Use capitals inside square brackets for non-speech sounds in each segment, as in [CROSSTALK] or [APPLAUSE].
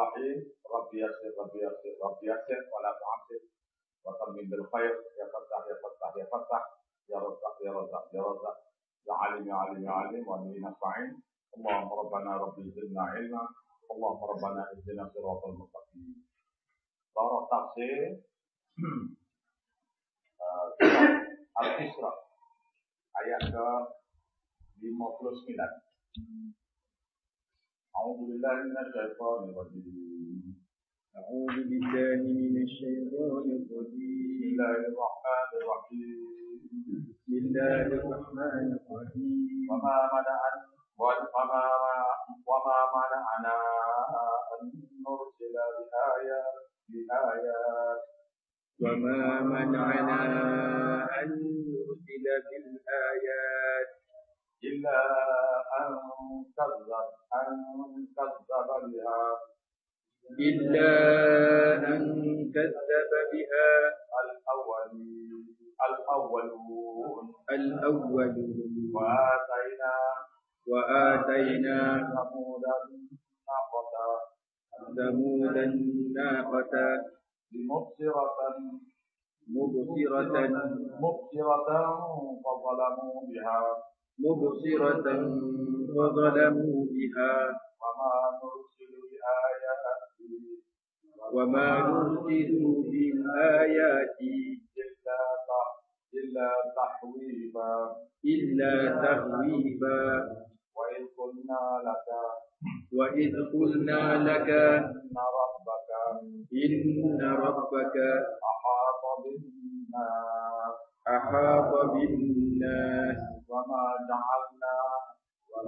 Rahim Rabbi Yasir Rabbi Yasir Rabbi Yasir Wala Tu'asir Wa Tamin Bil Khair Ya Fatah Ya Fatah Ya Fatah Ya Razak Ya Razak Ya Razak Ya Alim Ya Alim Ya Alim Wa Amin Nasta'in Allahumma Rabbana Rabbi Zidna Ilma Allahumma Rabbana Izdina Siratul Mustaqim Surah Tafsir uh, Al-Isra ayat ke 59 أعوذ بالله من الشيطان الرجيم. أعوذ بالله من الشيطان بسم الرجيم الله الرحمن الرحيم. بسم الله الرحمن الرحيم. وما منع وما وما منعنا أن نرسل بآيات بآيات. وما منعنا أن نرسل بالآيات إلا أن كذب أن كذب بها. إلا أن كذب بها. الأولين الأولون. الأولون. وآتينا وآتينا ثمود الناقة. ثمود الناقة. مبصرة مبصرة. مبصرة فظلموا بها. مبصرة وظلموا بها وما نرسل بآيات وما نرسل بالآيات إلا إلا تحويفا إلا تخويفا وإذ قلنا لك وإذ قلنا لك إن ربك إن ربك أحاط بالناس أحاط بالناس. وما جعلنا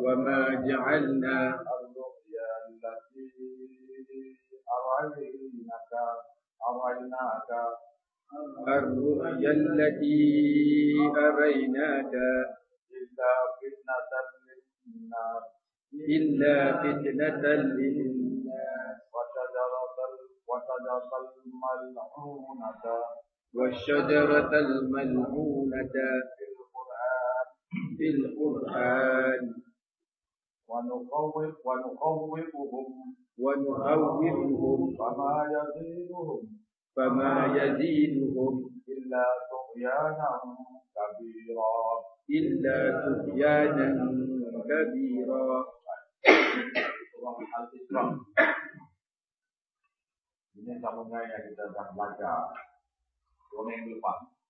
وما جعلنا الرؤيا التي أريناك أريناك. الرؤيا التي أريناك. إلا فتنة للناس. إلا فتنة للناس. وشجرة وشجرة الملعونة. والشجرة الملعونة. في القرآن في القرآن ونخوف ونخوفهم ونخوفهم فما يزيدهم. فما يزيدهم. إلا طغيانا كبيرا. إلا طغيانا كبيرا. Ini yang kita dah belajar dua minggu lepas.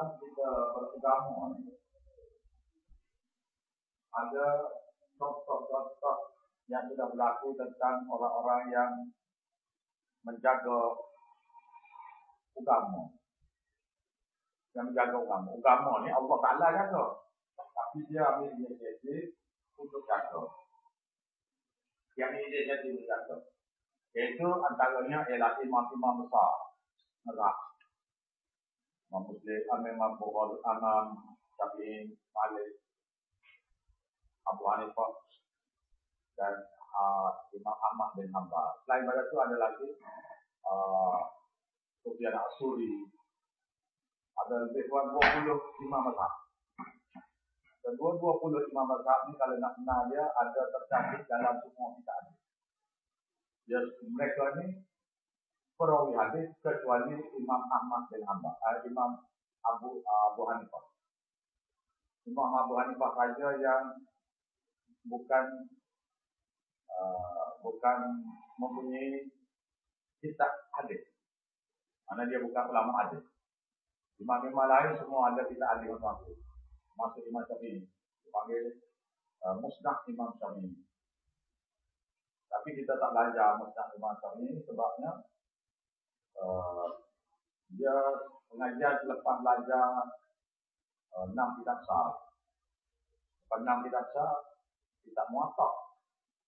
Dalam kita beragama ni, ada contoh-contoh yang sudah berlaku tentang orang-orang yang menjaga agama. Yang menjaga agama. Agama ni Allah Ta'ala jaga. Tapi dia ambil inisiatif untuk jaga. Yang ini dia jadi menjaga. Iaitu antaranya ialah imam-imam besar. Merah. Imam Muslim, Imam Imam Bukhari, Imam Syafi'i, Malik, Abu Hanifah dan uh, Imam Ahmad bin Hanbal. Selain daripada itu ada lagi uh, Sufyan Asuri. Ada lebih kurang 20 imam mazhab. Dan 20 imam mazhab ni kalau nak kenal dia ada tercantik dalam semua kita ada. Dia, mereka ni perawi hadis kecuali Imam Ahmad bin Hanbal, uh, Imam Abu uh, Abu Hanifah. Imam Abu Hanifah saja yang bukan uh, bukan mempunyai kitab hadis. Mana dia bukan ulama hadis. Imam-imam lain semua ada kitab hadis masuk. Masuk Imam Syafi'i. Dipanggil uh, Musnad Imam Syafi'i. Tapi kita tak belajar Musnad Imam Syafi'i sebabnya uh, dia pengajian selepas belajar uh, enam kitab sah. Pernah kita baca kita muatak.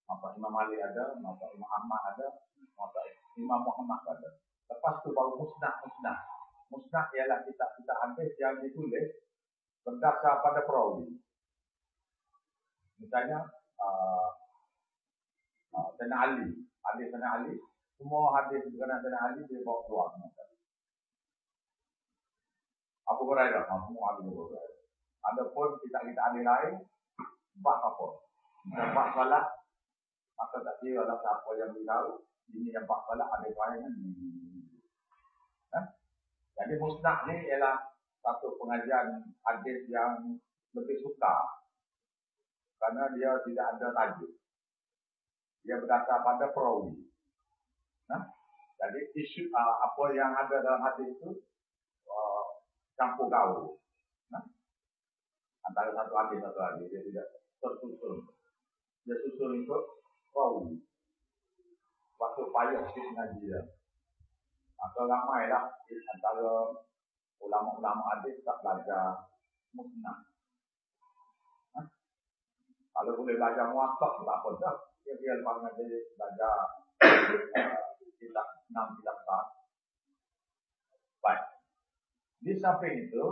Masa Imam Ali ada, masa Imam Ahmad ada, masa Imam Muhammad ada. Lepas tu baru musnah-musnah. Musnah ialah kita kita ambil yang ditulis berdasar pada perawi. Misalnya, uh, uh, Sayyidina Ali, hadis Sayyidina Ali, semua hadis berkenaan Ali dia bawa keluar. Abu Hurairah, semua hadis Abu Hurairah. Adapun kita kita ahli lain, bak apa? Bak salat, maka tak kira lah siapa yang beritahu, ini yang bak salat ada lain ni. Eh? Jadi musnah ni ialah satu pengajian hadis yang lebih suka kerana dia tidak ada tajuk. Dia berdasar pada perawi. Nah, jadi isu uh, apa yang ada dalam hadis itu uh, campur gaul. Antara satu hadis satu hadis dia tidak tersusun. Dia susun itu perawi waktu payah sikit ngaji dia. Atau ramai lah antara ulama-ulama hadis tak belajar musnah. Ha? kalau boleh belajar muatak tak apa dah. Dia lepas ngaji belajar. Uh, [COUGHS] kitab enam kitab tak baik di samping itu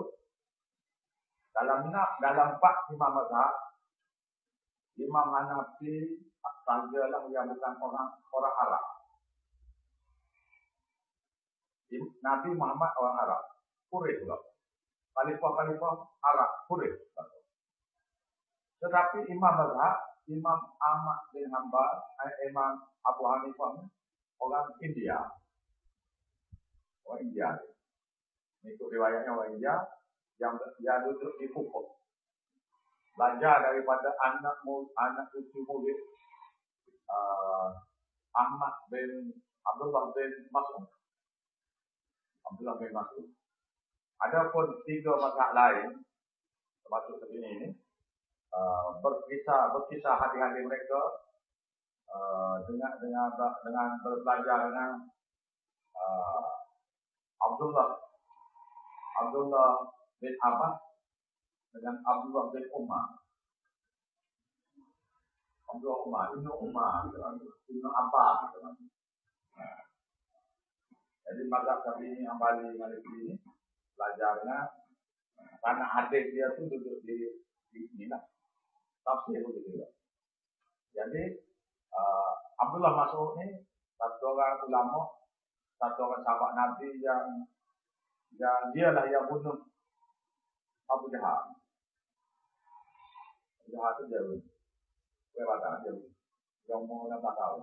dalam nak dalam empat imam mazhab, Imam Hanafi sajalah yang bukan orang orang Arab. Nabi Muhammad orang Arab. Quraisy juga. Khalifah-khalifah Arab, Quraisy. Tetapi Imam Mazhab, Imam Ahmad bin Hanbal, eh, Imam Abu Hanifah orang India. Orang India. Ikut riwayatnya orang India, yang yang duduk di pokok. Belajar daripada anak anak cucu murid uh, Ahmad bin Abdullah bin Mas'ud. Abdullah bin Mas'ud. Adapun tiga mazhab lain termasuk seperti ini uh, berkisah berkisah hati-hati mereka uh, dengan dengan dengan berbelajar dengan uh, Abdullah Abdullah bin Abbas dengan Abdullah bin Umar. Abdullah Umar, Ibnu Umar, Ibnu Abbas. Jadi masa kami ini yang Bali ini belajarnya karena hadis dia tu duduk di di sini lah. Tafsir begitu. Jadi uh, Abdullah Mas'ud ini satu orang ulama, satu orang sahabat Nabi yang yang dialah yang bunuh Abu Jahal. Abu Jahal itu dia pun. Kue baca dia pun. Yang mau nak tahu.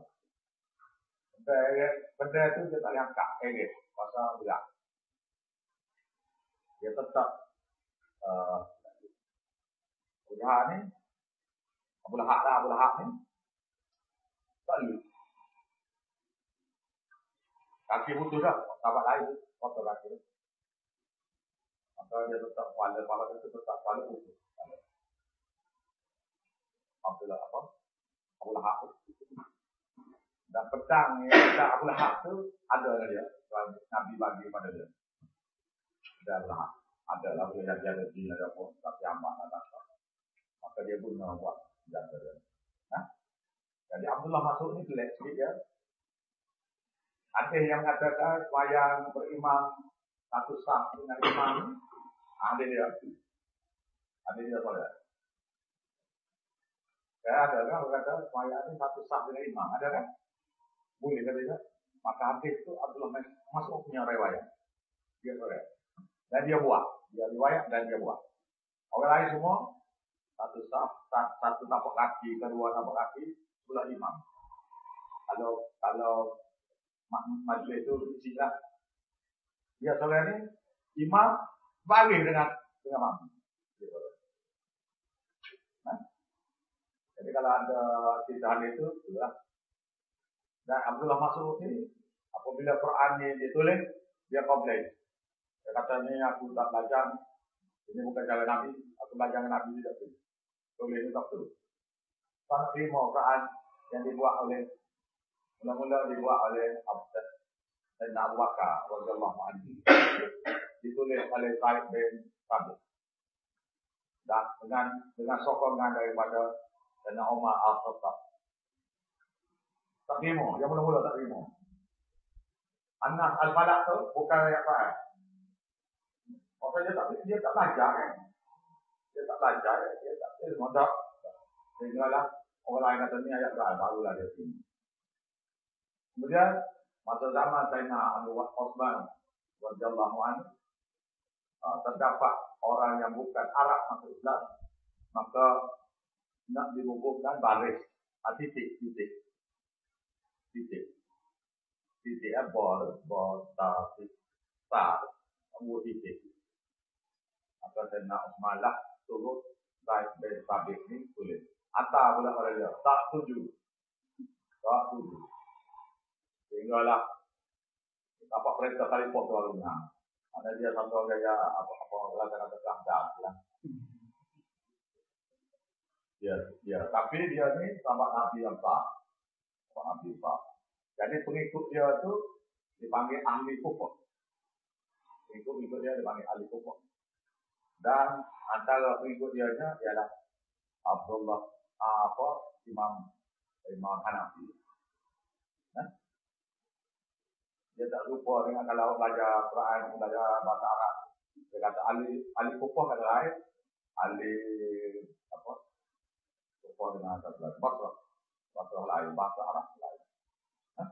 Benda, itu dia tak angkat. Eh, pasal berat. Dia tetap uh, Abu Jahal ni Abu Lahab lah, Abu Lahab ni Kaki putus dah, sahabat lain, kaki tu maka dia tetap kepala kepala itu tetap kepala utuh. Abdullah apa? Abu Lahab. Dan pedang yang ada Abu Lahab tu ada dia. Nabi bagi pada dia. Abu Lahab. Ada lah dia ada di ada pun tapi aman ada Maka dia pun buat senjata dia. Nah, jadi Abdullah masuk ni pelik sikit ya. Ada yang mengatakan wayang berimam satu sah dengan imam ada dia. Ada dia pada. Saya ada kan berkata ini satu sah dengan imam. Ada kan? Boleh kan dia? Maka hadis itu Abdullah masuk punya riwayat. Dia riwayat. Dan dia buat. Dia riwayat dan dia buat. Orang lain semua satu sah, satu tapak kaki, kedua tapak kaki, sebelah imam. Kalau kalau majlis itu isilah dia soalnya ini imam bagi dengan dengan mami. Nah, jadi kalau ada cerita itu, sudah. Dan Abdullah Masruf ini, apabila Quran ini ditulis, dia komplain. Dia kata ini aku tak belajar, ini bukan jalan Nabi, aku belajar Nabi tidak tulis. Tulis itu tak tulis. Terima Quran yang dibuat oleh mula-mula dibuat oleh Abdul dan Abu Bakar radhiyallahu anhu ditulis oleh Said bin Sabit. dan dengan dengan sokongan daripada Dana Umar Al-Khattab. Tak terima, yang mula-mula tak terima. Anas Al-Falak tu bukan ayat Quran. Maksudnya dia tak, dia tak belajar kan? Dia tak belajar, dia tak tak. Sehingga lah, orang lain kata ni ayat Quran, barulah dia terima. Kemudian, masa zaman Sayyidina Abu Osman radhiyallahu anhu uh, terdapat orang yang bukan Arab masuk Islam maka nak dibubuhkan baris uh, titik titik. Titik. Titik ya bor bor ta ta abu titik. Maka Sayyidina Osman lah turut baik dari pabrik ni tulis Ata pula orang dia tak setuju tak setuju sehinggalah apa perintah kali pun tuan rumah. Ada dia satu gaya apa apa belajar ada kelas ya. Ya, ya. Tapi dia ni sama Nabi yang sah. Sama Nabi sah. Jadi pengikut dia tu dipanggil ahli kufur. Pengikut-pengikut dia dipanggil ahli kufur. Dan antara pengikut dia nya ialah Abdullah apa Imam Imam Hanafi. dia tak lupa dengan kalau belajar Quran, belajar bahasa Arab. Dia kata ahli ahli kukuh kata lain, ahli apa? Kukuh dengan bahasa bahasa lain, bahasa Arab lain. Ha?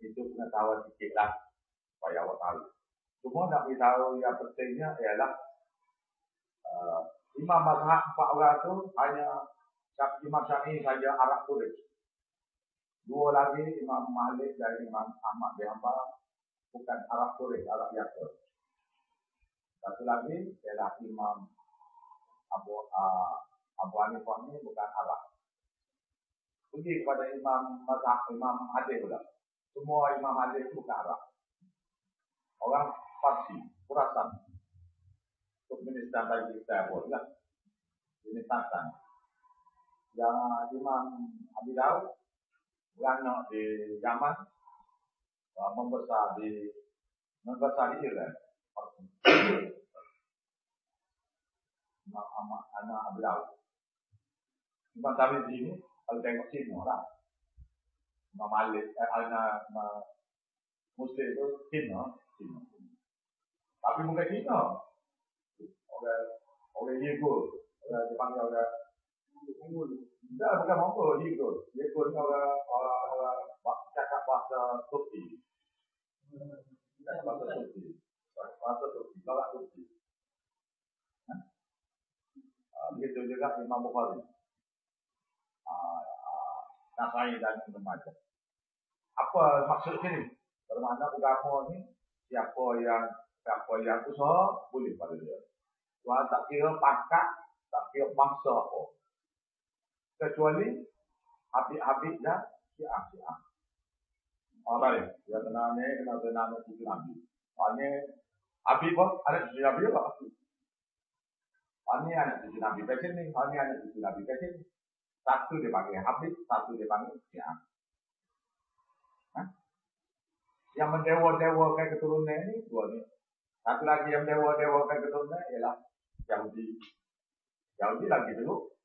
Itu pengetahuan sikit lah supaya awak tahu. Cuma nak beritahu yang pentingnya ialah uh, Imam Mazhab empat orang tu hanya Imam Syafi'i saja Arab tulis. Dua lagi Imam Malik dan Imam Ahmad bin Hanbal bukan Arab tulis, Arab biasa. Satu lagi ialah Imam Abu uh, Abu Hanifah ni bukan Arab. Pergi kepada Imam Mazhab Imam Hadis pula. Semua Imam Hadis bukan Arab. Orang Farsi, Khurasan. Turkmenistan bagi kita pun lah. Ini Tatan. Yang Imam Abi Daud beranak di Yaman membesar di membesar di Iran. Anak anak anak Abdul Imam Tabri ini kalau tengok Cina lah. Imam Malik eh, anak Muslim itu Cina Cina tapi bukan Cina orang orang Yego orang dipanggil orang tidak, bukan mampu dia ikut. Dia ni orang, orang, orang cakap bahasa Turki. Bahasa Turki. Bahasa Turki, tolak Turki. Ha? Uh, begitu juga Imam Bukhari. Uh, uh, Nasai dan remaja. Apa maksud sini? Bermakna agama ni, siapa yang siapa yang usaha, boleh pada dia. Tuhan tak kira pakat, tak kira masa apa kecuali habis-habis dan siap-siap. Apa ni? Dia kena ni, kena kena ni, cuci nabi. Ini habis pun ada cuci nabi apa? Ini ada cuci nabi ke sini, ini ada cuci nabi ke sini. Satu dia panggil habis, satu dia panggil siap. Yang mendewa-dewakan keturunan ini dua ni. Satu lagi yang mendewa-dewakan keturunan ialah Yahudi. Yahudi lagi dulu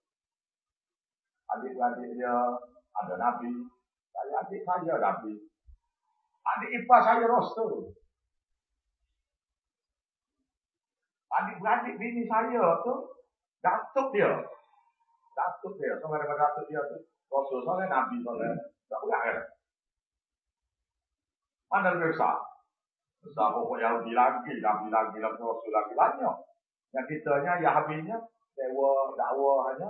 adik-adik dia ada Nabi. Saya adik saya Nabi. Adik ipar saya Rasul. Adik-adik bini saya tu datuk dia. Datuk dia. Sama dengan datuk dia tu. Rasul soalnya Nabi soalnya. Tak boleh kan? Mana lebih besar? Besar pokok Yahudi lagi, Nabi lagi, lagi, Rasul lagi banyak. Yang kitanya, Yahabinya, dewa, dakwa hanya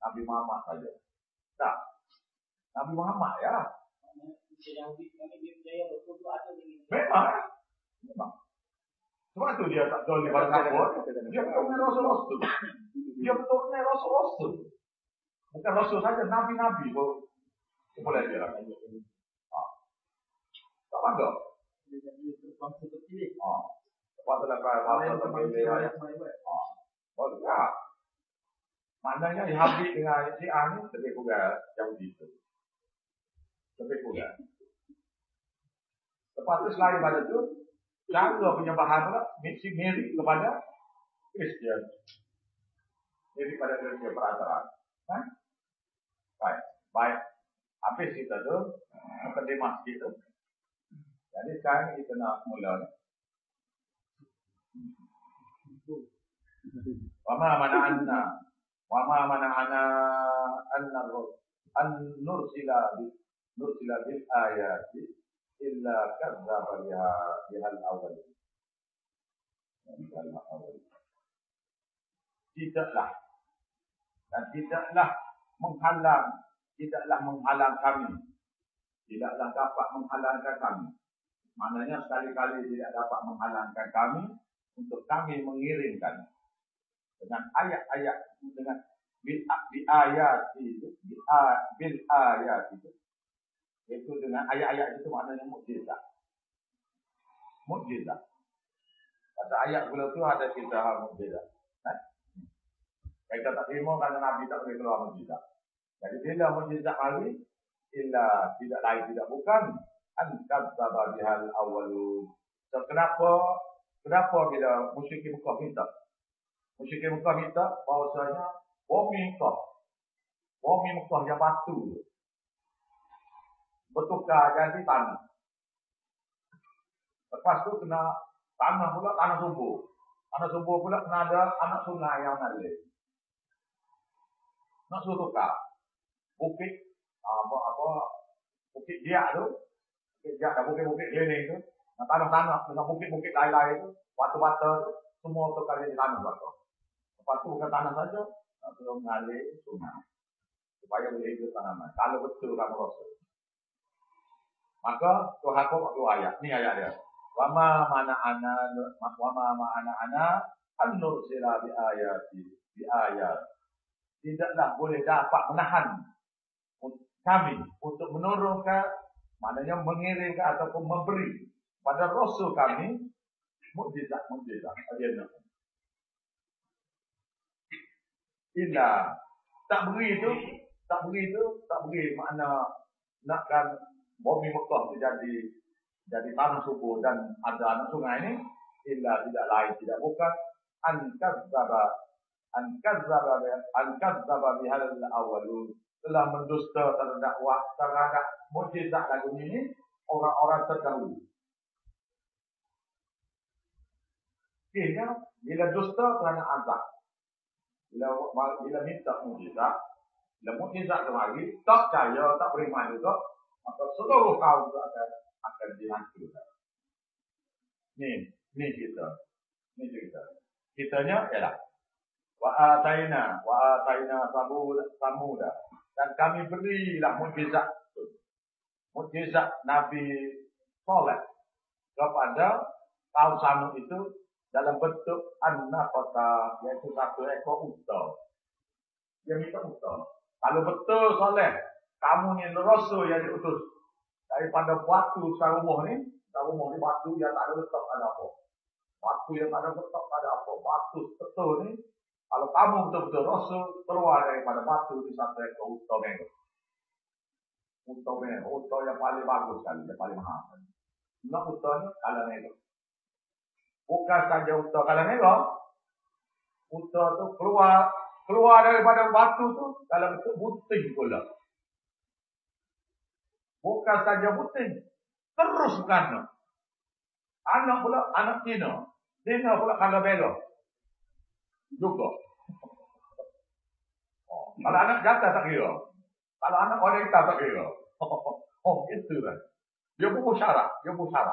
Nabi Muhammad saja. Tak. Nabi Muhammad ya. Memang. Memang. Sebab tu dia tak tahu pada siapa. Dia betul Rasul Rasul. Dia betul Rasul Rasul. Bukan Rasul saja, Nabi-Nabi pun. Boleh dia lah. Ha. Tak bangga. Ha. Sebab tu lah bahasa terpilih. Ha. Boleh tak? Maknanya habis dengan Syiah ni lebih kurang Yahudi itu. Lebih kurang. Lepas tu selain pada tu, cara penyembahan pula mixing mirip kepada Kristian. Jadi pada kerja peraturan. Ha? Baik. Baik. Habis kita tu, kedai masjid tu. Jadi sekarang kita nak mula ni. Wama mana anna Wama mana anna Anna An nursila bi Nursila bil ayati Illa kadzaba biha Bihal awal Tidaklah. Dan tidaklah Menghalang Tidaklah menghalang kami. Tidaklah dapat menghalangkan kami. Maknanya sekali-kali tidak dapat menghalangkan kami untuk kami mengirimkan dengan ayat-ayat dengan bil bi ayat itu bil ayat itu. Itu dengan ayat-ayat itu maknanya mukjizat. Mukjizat. Kata ayat pula tu ada kita mukjizat. Kan? Kita tak terima kerana Nabi tak boleh keluar mukjizat. Jadi bila mukjizat hari illa tidak lain tidak bukan an kadzdzaba bihal awwalu so, kenapa Kenapa bila musyrik Mekah minta? Musyrik Mekah minta bahawasanya bumi Mekah. Bumi Mekah yang batu. Bertukar jadi tanah. Lepas tu kena tanah pula tanah subur. Tanah subur pula kena ada anak sungai yang mengalir. Nak suruh tukar. Bukit apa apa bukit dia tu. Bukit dia dan bukit-bukit dia tu tanah-tanah dengan bukit-bukit lain-lain itu, batu-batu semua itu kali di tanah batu. Lepas bukan tanah saja, perlu mengalir sungai. Supaya boleh hidup tanaman. Kalau betul kamu rasa. Maka Tuhan kau pakai ayat. Ini ayat dia. Wama mana ana wama ma ana ana an nursila bi ayati bi ayat. Tidaklah boleh dapat menahan kami untuk menurunkan maknanya mengirimkan ataupun memberi pada rasul kami mukjizat mukjizat ayatnya illa tak beri itu tak beri itu tak beri makna nakkan bumi Mekah itu jadi tanah subur dan ada anak sungai ini illa tidak lain tidak bukan. Ankadzaba ankadzaba ankadzaba bihal awalun telah mendusta terhadap terhadap mukjizat lagu ini orang-orang terdahulu. Sehingga bila dusta kerana azab. Bila bila minta mujizat, bila mujizat kemari, tak percaya, tak beriman juga, maka seluruh kaum itu akan akan dihancurkan. Ni, ni kita. Ni kita. Kitanya ialah wa ataina wa ataina samud samuda dan kami berilah mujizat mujizat Nabi Saleh kepada kaum Samud itu dalam bentuk anak kota iaitu satu ekor unta. Dia minta unta. Kalau betul soleh, kamu ni rasul yang diutus daripada batu sarumah ni, sarumah ni batu yang tak ada letak ada apa. Batu yang tak ada letak ada apa. Batu betul ni, kalau kamu betul-betul rasul, keluar daripada batu di satu ekor unta ni. Unta ni, unta yang paling bagus sekali, yang paling mahal. Nak unta ni, kalau ni. Bukan saja unta kalau merah. Unta tu keluar keluar daripada batu tu dalam bentuk buting pula. Bukan saja buting. Terus bukan. Anak pula anak Tina. Tina pula kalau merah. Juga. Oh, kalau anak jatah tak kira. Kalau anak wanita tak kira. [LAUGHS] Oh, itu kan. Dia pun syarat. Dia pun syarat.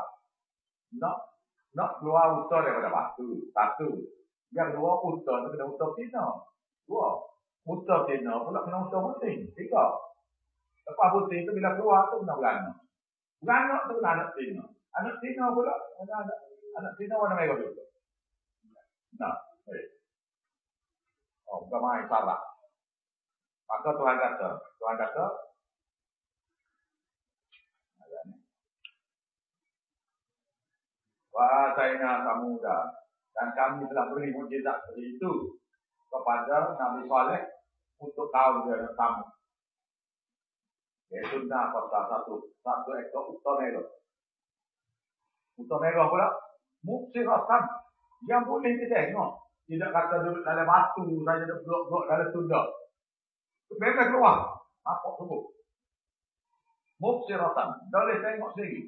Nak nak keluar unta daripada batu. Satu. Yang dua, unta tu kena unta tina. Dua. Unta tina pula kena unta puting. Tiga. Lepas puting tu bila keluar tu kena beranak. Beranak tu kena anak tina. Anak tina pula, anak, anak, anak tina warna merah juga. Nah, baik. Oh, bukan main salah. Maka Tuhan kata, Tuhan kata, Wa ataina samuda dan kami telah beri mukjizat seperti itu kepada Nabi Saleh untuk kaum yang sama. Yaitu pasal satu satu ekor. Unta merah pula muksiratan yang boleh ditengok. Tidak kata duduk dalam batu saja duduk-duduk dalam sudah. Memang keluar. Apa tubuh. Mubsiratan. Boleh tengok sendiri.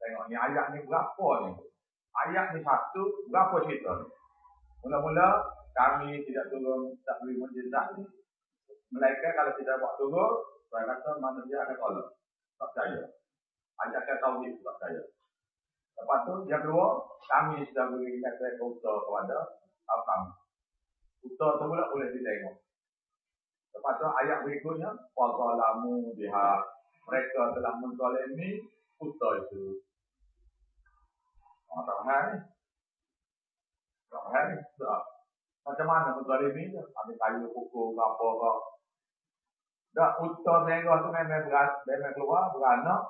Tengok ni ayat ni berapa ni. Ayat ni satu, berapa cerita ni. Mula-mula kami tidak turun tak beri mujizat ni. Melainkan kalau kita buat turun, saya kata manusia akan tolong. Tak percaya. Ajarkan tauhid tak percaya. Lepas tu, yang kedua, kami sudah beri kata kota kepada Al-Qam. Kota tu pula boleh ditengok. Lepas tu, ayat berikutnya, Fazalamu biha. Mereka telah menzalimi kota itu. Oh, tak ni. Tak ni. Tak. Macam mana menzalimi je? Ambil kayu pukul apa ke. Dah utah merah tu memang berat, memang keluar, beranak.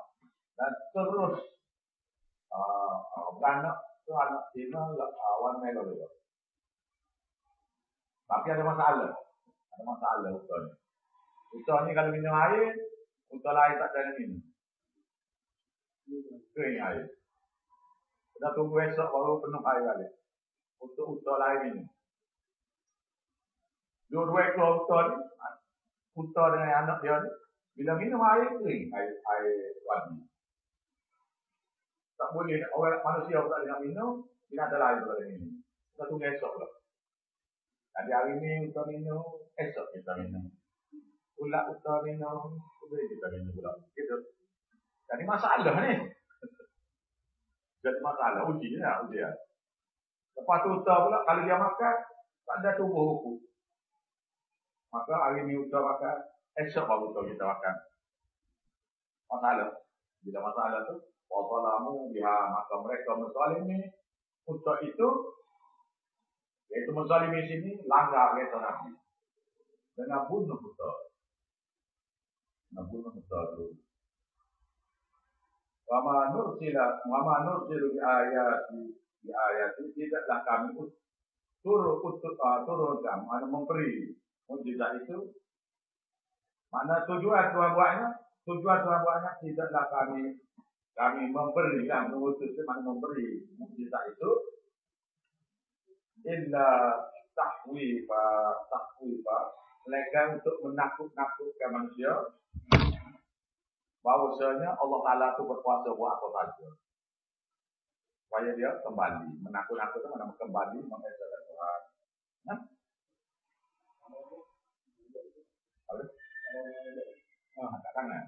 Dan terus uh, beranak tu anak Cina awan merah juga. Tapi ada masalah. Ada masalah utah ni. Utah ni kalau minum air, utah lain tak ada minum. Kering air. Kita tunggu esok baru penuh air balik. Untuk utah lain minum. Dua-dua ekor utah ni, Utah dengan anak dia ni, bila minum air kering, air, air wadi. Tak boleh, orang manusia pun tak boleh minum, bila ada lain boleh minum. Kita tunggu esok pula. Jadi hari ni Utah minum, esok kita minum. Pula Utah minum, kita minum pula. Gitu. Jadi masalah ni. Jadi masalah, uji ni lah, uji lah. Lepas tu Utah pula, kalau dia makan, tak ada tubuh hukum. Maka hari ni kita makan, esok baru kita kita makan. Masalah. Bila masalah tu, Wasalamu biha maka mereka menzalimi untuk itu yaitu menzalimi sini langgar kata Nabi dengan bunuh kita dengan bunuh kita tu Wama nursila wama nursilu bi ayati bi ayati. Tidaklah kami turun utus uh, turunkan. Mana memberi mujizat itu. Mana tujuan Tuhan buatnya tujuan Tuhan buatnya tidaklah kami kami memberi dan mengutus mana memberi mujizat itu. Illa tahwifa tahwifa. Melainkan untuk menakut-nakutkan manusia bahawasanya Allah Ta'ala itu berkuasa buat apa saja supaya dia kembali menakut-nakutkan mana kembali mengesahkan Tuhan nah? Oh, angkat tangan.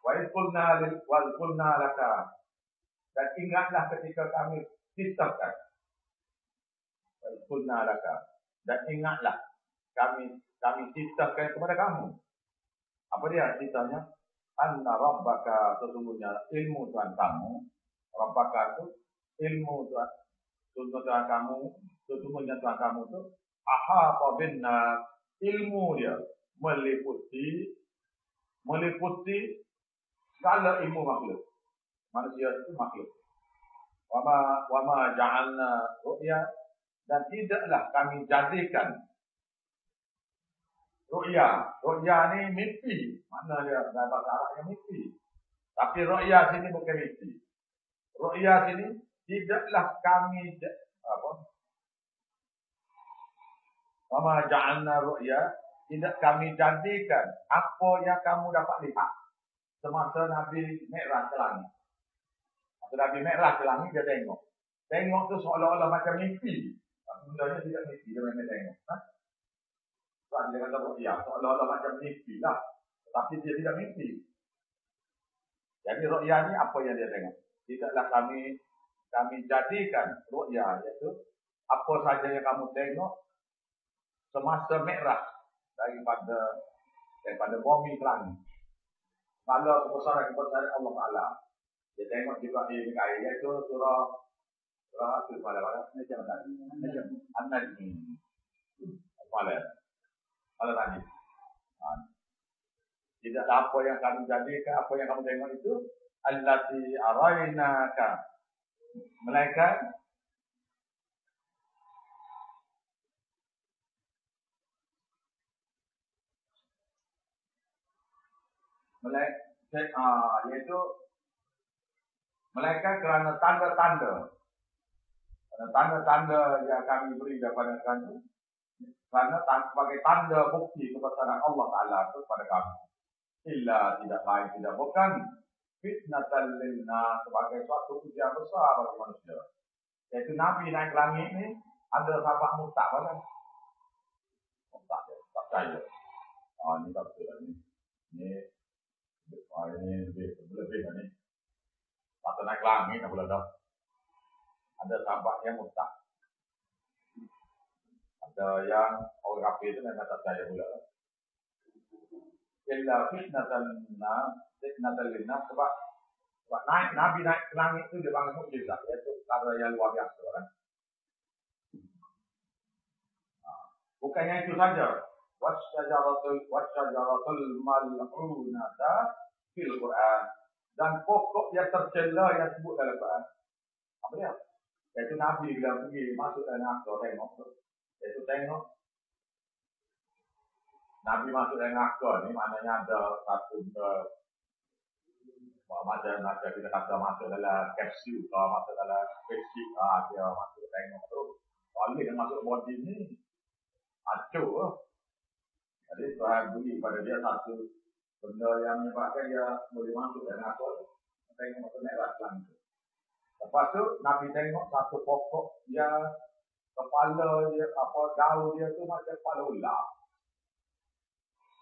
Wa qulna lil wa qulna laka. Dan ingatlah ketika kami ceritakan. Wa qulna laka. Dan ingatlah kami kami ceritakan kepada kamu. Apa dia ceritanya? Anna rabbaka sesungguhnya ilmu Tuhan kamu. Rabbaka itu ilmu Tuhan. Tuhan kamu, sesungguhnya Tuhan kamu itu aha binna ilmu dia meliputi meliputi segala ilmu makhluk. Manusia itu makhluk. Wama wama ja'alna ru'ya dan tidaklah kami jadikan ru'ya. Ru'ya ni mimpi. Mana dia dalam Arab yang mimpi. Tapi ru'ya sini bukan mimpi. Ru'ya sini tidaklah kami apa? Wama ja'alna ru'ya tidak kami jadikan apa yang kamu dapat lihat semasa Nabi Mi'raj ke langit. Atau Nabi Mi'raj ke langit, dia tengok. Tengok tu seolah-olah macam mimpi. Sebenarnya tidak mimpi, dia memang tengok. Ha? Sebab dia kata, ya, seolah-olah macam mimpi lah. Tetapi dia tidak mimpi. Jadi ru'ya ni apa yang dia tengok? Tidaklah kami kami jadikan ru'ya iaitu apa saja yang kamu tengok semasa Mi'raj daripada daripada bumi ke langit. Malah kebesaran-kebesaran Allah Ta'ala. Dia tengok juga di negara iaitu surah itu pada pada macam tadi. Macam An-Najmi. Pada pada tadi. Tidak apa yang kami jadikan, apa yang kamu tengok itu allati arainaka. Melainkan Melainkan, ah, iaitu Melainkan kerana tanda-tanda tanda-tanda yang kami beri kepada kami. Kerana sebagai tanda bukti kebesaran Allah Ta'ala itu kepada kami. Illa tidak lain, tidak bukan. Fitnatan lilna sebagai suatu ujian besar bagi manusia. Iaitu Nabi naik langit ni Ada sahabat mustak pada Mustak dia, tak percaya. Ah, ni tak lah ni. Ni Ah, ini lebih, lebih ni Patut naik langit tak boleh dah Ada yang mustak Ada yang orang kafir tu memang tak percaya pula Illa fitnatan fitnatan lillah sebab sebab naik Nabi naik ke langit tu dia bangun mukjizat iaitu perkara yang luar biasa kan. Ha. Bukan yang itu saja. Wasyajaratul mal'unata fil Quran dan pokok yang tercela yang sebut dalam Quran. Apa dia? Iaitu Nabi bila pergi masuk dalam akal tengok tu. Tengok Nabi masuk dalam akal ni maknanya ada satu macam macam kita kata masuk dalam kapsul ke masuk dalam spaceship ah dia masuk tengok tu balik dia masuk body ni acur lah. jadi Tuhan beri pada dia satu benda yang menyebabkan dia boleh masuk dalam akal tengok masuk rasulan tu lepas tu Nabi tengok satu pokok yang kepala dia apa daun dia tu macam kepala ular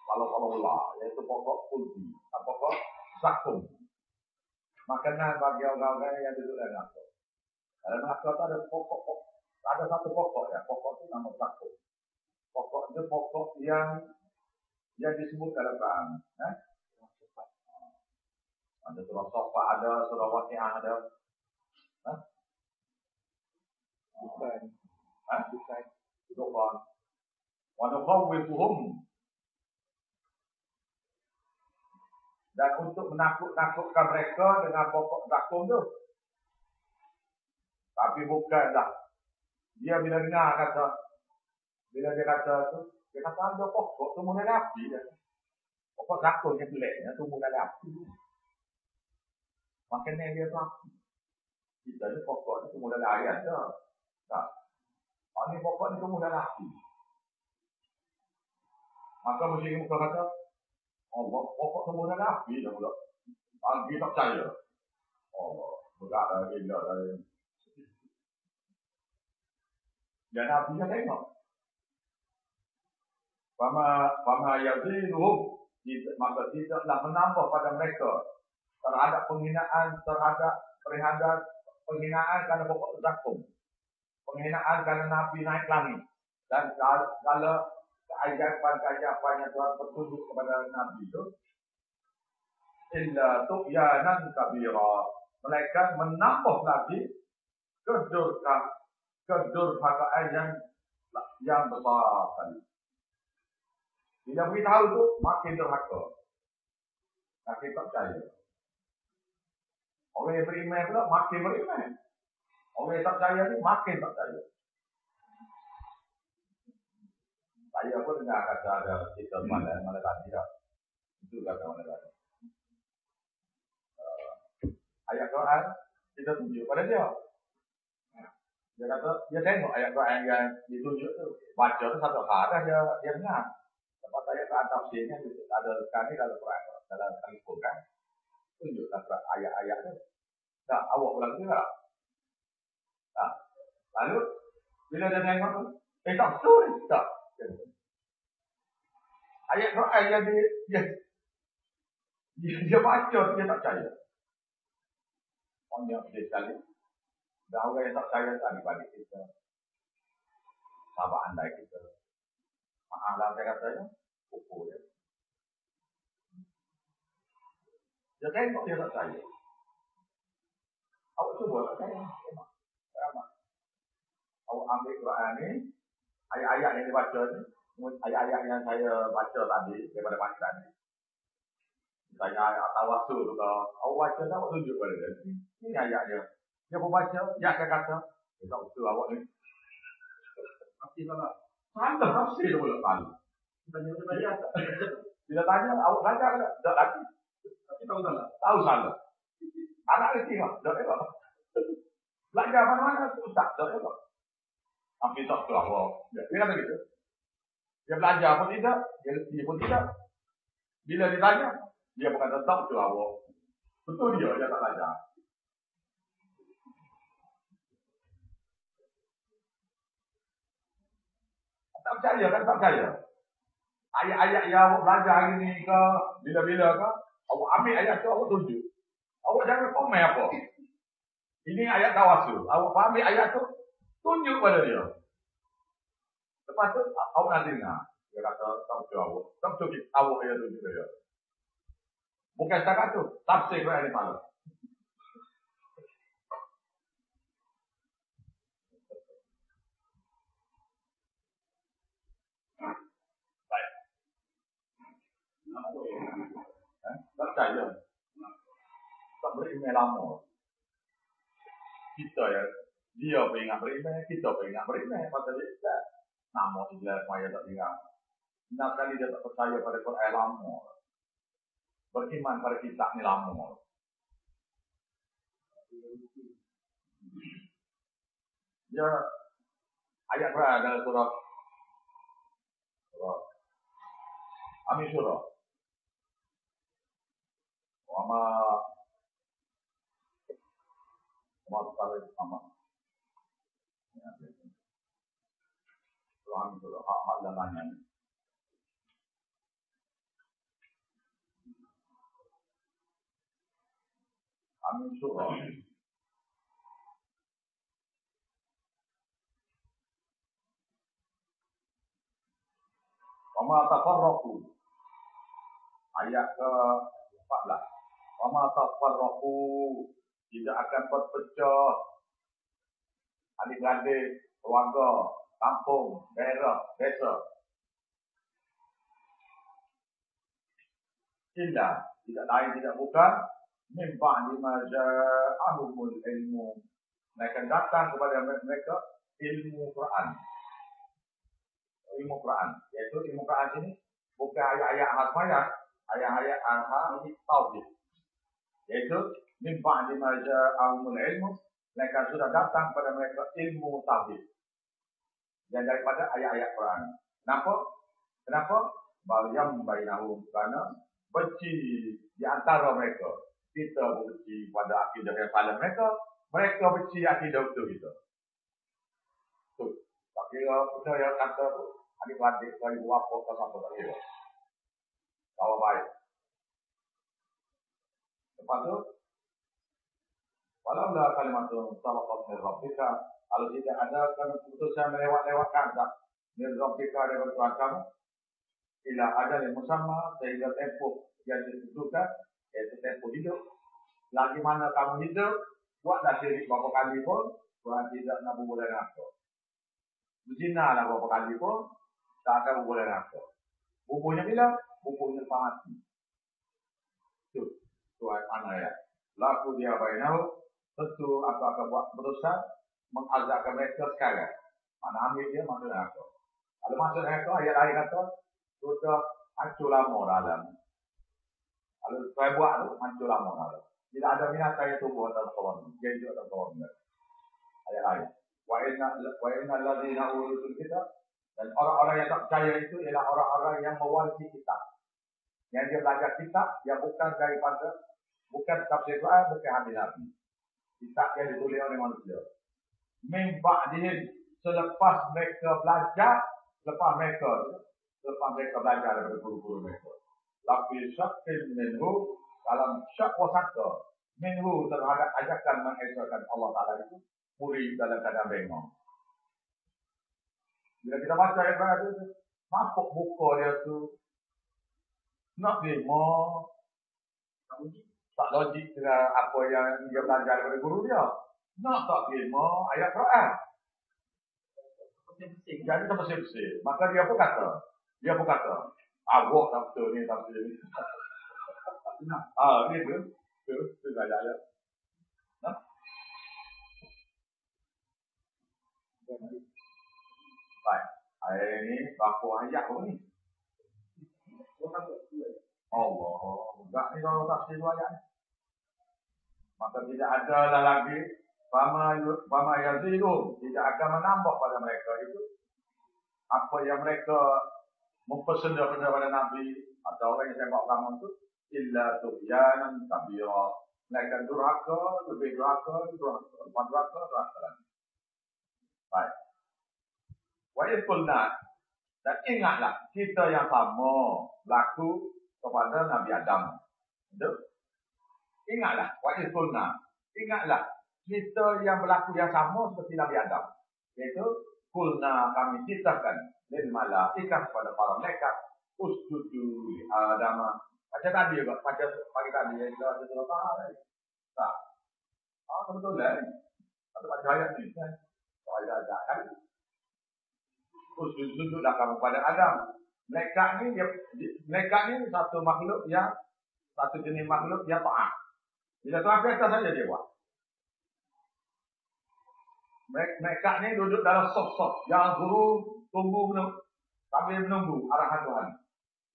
kalau-kalau ular, iaitu pokok kulti, pokok sakum. Makanan bagi orang-orang yang duduk dalam neraka. Dalam neraka itu ada pokok-pokok. Ada satu pokok ya, pokok itu nama sakum. Pokok itu pokok yang yang disebut dalam Quran. Eh? Ada surah sofa, ada surah wakiah, ada. Eh? Bukan. Eh? Bukan. Bukan. Wa nukhawwifuhum dan untuk menakut-nakutkan mereka dengan pokok zakum tu. Tapi bukanlah. Dia bila dengar kata, bila dia kata tu, dia kata ada pokok tu mula api. Pokok zakum yang peliknya tu mula api. Makanya dia tu api. Kita ni pokok tu mula air tu. Tak. Oh, ni pokok ni tu mula api. Maka mesti muka kata, Allah pokok semua dah nabi dah pula. Bagi tak percaya. Oh, berat dah gila dah. Dan nabi dah tengok. Fama fama yazinuhum maka tidaklah menambah pada mereka terhadap penghinaan terhadap terhadap penghinaan kerana pokok zakum penghinaan kerana nabi naik langit. Dan kalau keajaban-keajaban yang Tuhan petunjuk kepada Nabi itu illa tu'yanan kabira. Mereka menambah lagi kedurkan kedurhakaan yang yang besar tadi bila beritahu itu makin derhaka makin percaya orang yang beriman pula makin beriman orang yang tak percaya ni makin tak percaya Saya pun dengar kata ada cerita hmm. mana mana tadi dah. Itu kata mana tadi. Uh, ayat Quran kita tunjuk pada dia. Dia kata dia tengok ayat Quran yang ditunjuk tu. Baca tu satu hari dia dia dengar. Lepas saya tak tafsirnya ada kami dalam Quran dalam telefon kan. Tunjuklah ayat-ayat tu. Tak awak ulang juga. Tak. Lalu bila dia tengok tu, eh tak betul tak. Ayat Quran yang dia, dia, dia, dia baca, dia tak percaya. Orang yang dia sekali. Dan orang yang tak percaya tak dibalik kita. Sahabat andai kita. Maaflah saya katanya. Pukul dia. Dia tengok dia tak percaya. Awak cuba tak percaya. Awak ambil Quran ni. Ayat-ayat yang dibaca ni ayat-ayat yang saya baca tadi daripada pagi tadi. Misalnya ayat tawasul tu awak baca tak awak tunjuk pada dia. Ini ayatnya. Dia pun baca, dia akan kata, dia tak betul awak ni. Pasti salah. Dia boleh tahu. Tanya dia Bila tanya, awak belajar ke tak? Tak lagi. Tapi tahu salah. Tahu salah. Anak reti lah. Tak elok. Mana-mana tu tak. Tak elok. Hampir tak tahu apa. Dia kata gitu. Dia belajar pun tidak. Dia pun tidak. Bila ditanya, dia bukan tetap awak. Betul dia, dia tak belajar. Tak percaya kan? Tak percaya. Ayat-ayat yang belajar hari ni ke, bila-bila ke, awak ambil ayat tu, awak tunjuk. Awak jangan komen apa. Ini ayat tawasul. Awak ambil ayat tu, tunjuk pada dia. Lepas tu, awak nak dengar. Dia kata, betul awak. Kita, awak yang tunjuk dia. Bukan setakat tu, tafsir Quran ni malam. Percaya. Tak beriman lama. Kita ya, dia peringat beriman, kita peringat beriman. Pasal dia tak. Nama Islam maya tak ingat. Nak kali dia tak percaya pada Quran lama. Beriman pada kitab ni lama. Ya, ayat Quran dalam surah surah Amin surah. Wama Wama tukar sama. Ya, surah Amin surah. Hak hak dalamnya. Amin surah. Wama tafarraqu. Ayat ke 14. Wama tafarraqu. Tidak akan berpecah. Adik-adik, keluarga, kampung, daerah, desa. Illa. Tidak lain, tidak bukan. Mimpa di ahumul ilmu. Mereka datang kepada mereka ilmu Quran ilmu Quran. Iaitu ilmu Quran ini bukan ayat-ayat hafayat, ayat-ayat anha ini tauhid. Iaitu min ba'di ma ja'ahumul ilmu, mereka sudah datang pada mereka ilmu tauhid. Dan daripada ayat-ayat Quran. Kenapa? Kenapa? Baryam bainahum kerana benci di antara mereka. Kita benci pada akidah yang salah mereka, mereka benci akidah betul kita. Tu. Tak kira kita yang kata tu, adik-adik buah kota apa tak kira. Bawa baik. Lepas tu, walau dah kalimat tu, sabaqat min rabbika, kalau tidak ada keputusan melewat-lewatkan tak, rabbika daripada Tuhan kamu, ila ada yang bersama sehingga tempoh yang ditentukan, iaitu tempoh hidup. Lagi mana kamu hidup, buatlah syirik berapa kali pun, Tuhan tidak nak berbual dengan aku. Berzina lah berapa kali pun, tak akan dengan aku. Bubuhnya bila? Bubuhnya mati. Itu. Tuhan mana ya? Laku dia bainahu, tentu aku akan buat berusaha mengazabkan mereka sekarang. Mana ambil dia, dengan aku. Masuk dengan aku, ayat lain kata, sudah hancur lama dalam. Kalau saya buat tu, hancur lama dalam. Tidak ada binatang yang tumbuh dalam kawan. Dia hidup dalam kawan. Ayat lain. Wa inna wa inna kita dan orang-orang yang tak percaya itu ialah orang-orang yang mewarisi kitab. Yang dia belajar kitab yang bukan daripada bukan tafsir Quran, bukan hadis Nabi. Kitab yang ditulis oleh manusia. Mimpak dihim selepas mereka belajar, lepas mereka selepas mereka belajar daripada guru-guru mereka. Lafi syakin minhu dalam syak wasaka minhu terhadap ajakan mengesahkan Allah Ta'ala itu murid dalam keadaan bengong. Bila kita baca ayat itu, mapuk buka dia tu, nak demo, tak logik dengan apa yang dia belajar daripada guru dia. Nak tak demo ayat Quran. Jadi tak bersih-bersih. Maka dia pun kata, dia pun kata, awak tak betul ni, tak betul ni. Ah, ni tu. Tu, tu belajar ayat. Baik. Hari ini berapa ayat pun ni? Allah. Enggak ni kalau tafsir ayat. Maka tidak ada lagi fama yazidum Tidak akan menambah pada mereka itu Apa yang mereka Mempersenda kepada Nabi Atau orang yang tembak kamu itu Illa tuhyanan tabira Mereka durhaka, lebih durhaka Lepas durhaka, durhaka lagi Baik Wa ikulna Dan ingatlah Kita yang sama Laku kepada Nabi Adam Betul? Ingatlah, wajib sunnah. Ingatlah, kita yang berlaku yang sama seperti Nabi Adam. Iaitu, kulna kami ciptakan lil malaikat kepada para malaikat usjudu li Adam. Macam tadi juga, macam pagi tadi yang kita ada surat Taha Tak. Ah, betul lah. Atau macam ayat ni. Ayat kan. Usjudlah kamu pada Adam. Malaikat ni, dia, malaikat ni satu makhluk yang satu jenis makhluk yang taat. Bila Tuhan perintah saja dia buat. Mereka ni duduk dalam sok-sok. Yang guru tunggu menunggu. Sambil menunggu arahan Tuhan.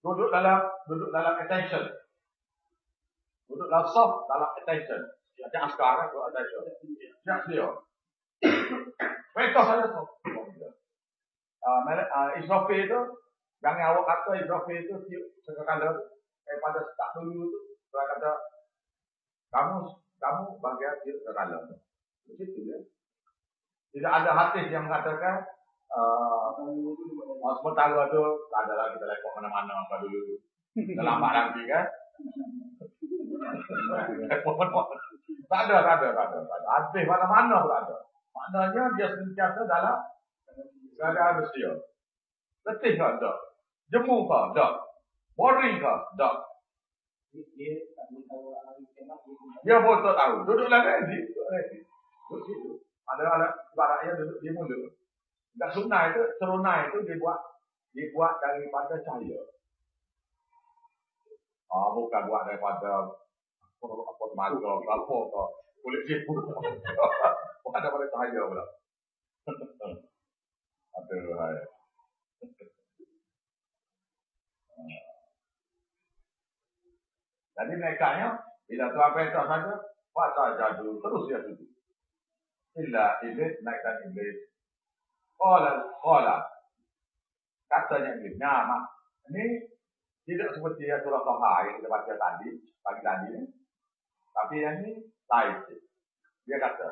Duduk dalam duduk dalam attention. Duduk dalam sok dalam attention. Macam askar kan? Duduk attention. Siap dia. Perintah saja sok. Uh, uh, Israfil itu, jangan awak kata Israfil itu sekali daripada start dulu itu, saya kata kamu kamu bagian ke dalam. Begitu ya. Tidak ada hadis yang mengatakan uh, sementara itu tak ada lagi telepon mana-mana apa dulu. Terlambat nanti kan. tak ada, tak ada, tak ada. Tak ada. Hadis mana-mana pun ada. Maknanya dia sentiasa dalam keadaan bersih. Letih? Tak. Jemu ke? Tak. Boring ke? Tak. Dia pun tak tahu. Duduklah kan Duduk situ. Ada ada baraknya duduk di mulut. Tak sunnah itu, serunai itu dibuat dibuat daripada cahaya. Ah, bukan buat daripada apa maga, apa ke, kulit cipu. Bukan daripada cahaya pula. Aduh, hai. Jadi mereka nya bila Tuhan perintah saja, Fata jadu, terus dia sujud. Illa iblis, naikkan iblis. Qala, qala. Katanya iblis, nama. Ini tidak seperti yang surah Toha yang kita baca tadi, pagi tadi. Tapi yang ini lain. Dia kata,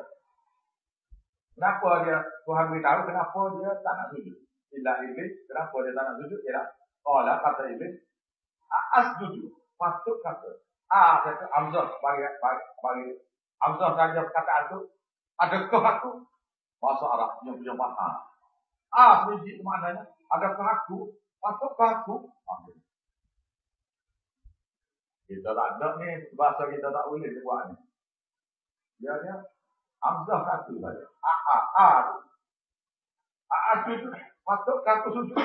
kenapa dia, Tuhan beritahu kenapa dia tak nak sujud. Illa iblis, kenapa dia tak nak sujud? Ialah, qala, kata iblis, As sujud patut kata. Ah, kata Hamzah bagi bagi, bagi Hamzah saja kata itu adakah aku? Bahasa Arab yang punya faham. Ah, sujud maknanya adakah aku? Patutkah aku? Ambil. Kita tak ada ni, bahasa kita tak boleh buat ni. Dia dia Hamzah satu saja. Ah, ah, ah. Ah, ah sujud. Patutkah aku sujud?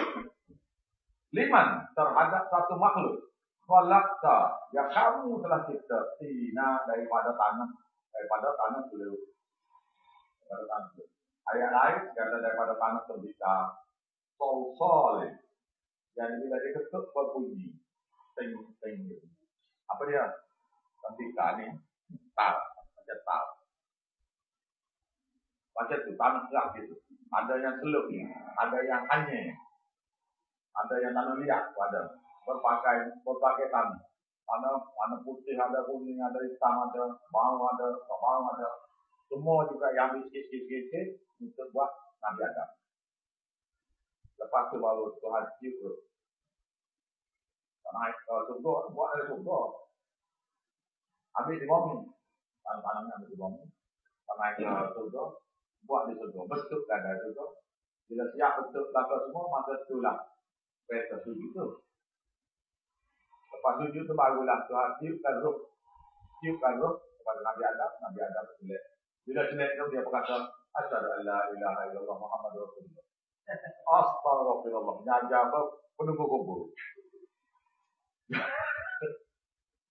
Liman terhadap satu makhluk. Khalaqta. Ya kamu telah cipta. Tina daripada tanah. Daripada tanah beliau. Daripada tanah ayat lain kata daripada tanah terbita. Sol dan bila dia ketuk berbunyi. Ting ting apa dia? Terbita ni. Tal macam tal macam tu tanah gelap itu ada yang seluk ada yang hanya ada yang tanah liat ada berbagai berbagai tanah. Tanah, tanah putih ada, kuning ada, hitam ada, bau ada, bau ada. Semua juga yang sikit-sikit untuk buat Nabi Adam. Lepas tu baru Tuhan cium. Naik ke surga, buat dari surga. Ambil di bumi. Tanah-tanahnya ambil di bumi. Naik ke surga, buat di surga. Bentukkan dari surga. Bila siap bentuk belakang semua, maka itulah pesta sujud tu. Lepas sujud tu barulah Tuhan tiupkan roh. Tiupkan roh kepada Nabi Adam. Nabi Adam selek. Bila selek tu dia berkata, Asyadu an la ilaha illallah Muhammad Rasulullah. [LAUGHS] Astagfirullah. Nyaja apa? Penunggu kubur.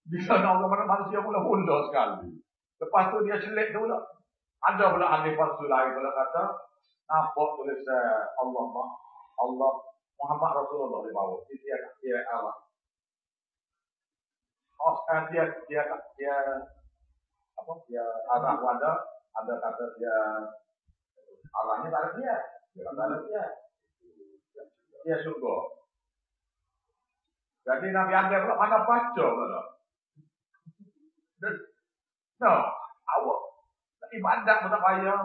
Di sana Allah mana manusia mula hunda sekali. Lepas tu dia selek tu pula. Ada pula ahli palsu lain pula kata, nampak tulis Allah Allah Muhammad Rasulullah di bawah. Itu yang dia Allah. Oh, eh, dia dia dia apa? Dia arah ada ada kata dia arahnya tak ada dia. Dia tak ada dia. Dia surga jadi Nabi Adam pula mana baca pula? No ibadat pun tak payah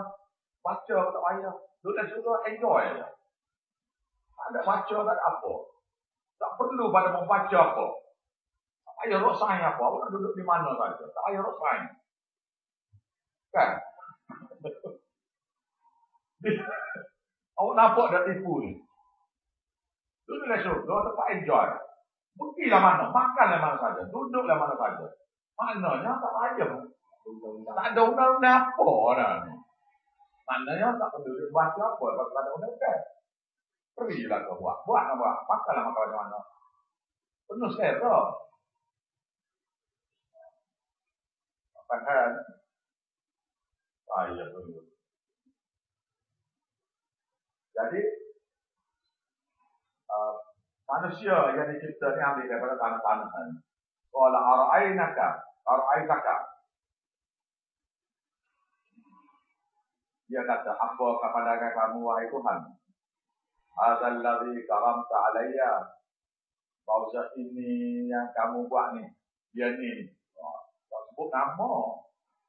baca pun tak payah duduk surga enjoy je tak ada baca tak ada apa tak perlu pada membaca apa tak payah rock sign apa awak duduk di mana saja tak payah rock sign kan awak nampak dah tipu ni duduk di surga tempat enjoy. Pergilah mana, makanlah mana saja, duduklah mana saja. Maknanya tak payah. Tak ada undang-undang apa dah ni. Maknanya tak perlu baca apa, pasal tak ada undang-undang. Pergilah ke buat. Buat nak buat. Makanlah makan macam mana. Penuh selera. Makan kan. Saya tunggu. Jadi, uh, manusia yang dicipta ni ambil daripada tanah-tanah. Qala ara'ainaka, ara'aitaka. Dia kata, apa kepada kamu wahai Tuhan? Hadzal ladzi karamta alayya. Bausa ini yang kamu buat ni. Dia ni. Tak sebut nama.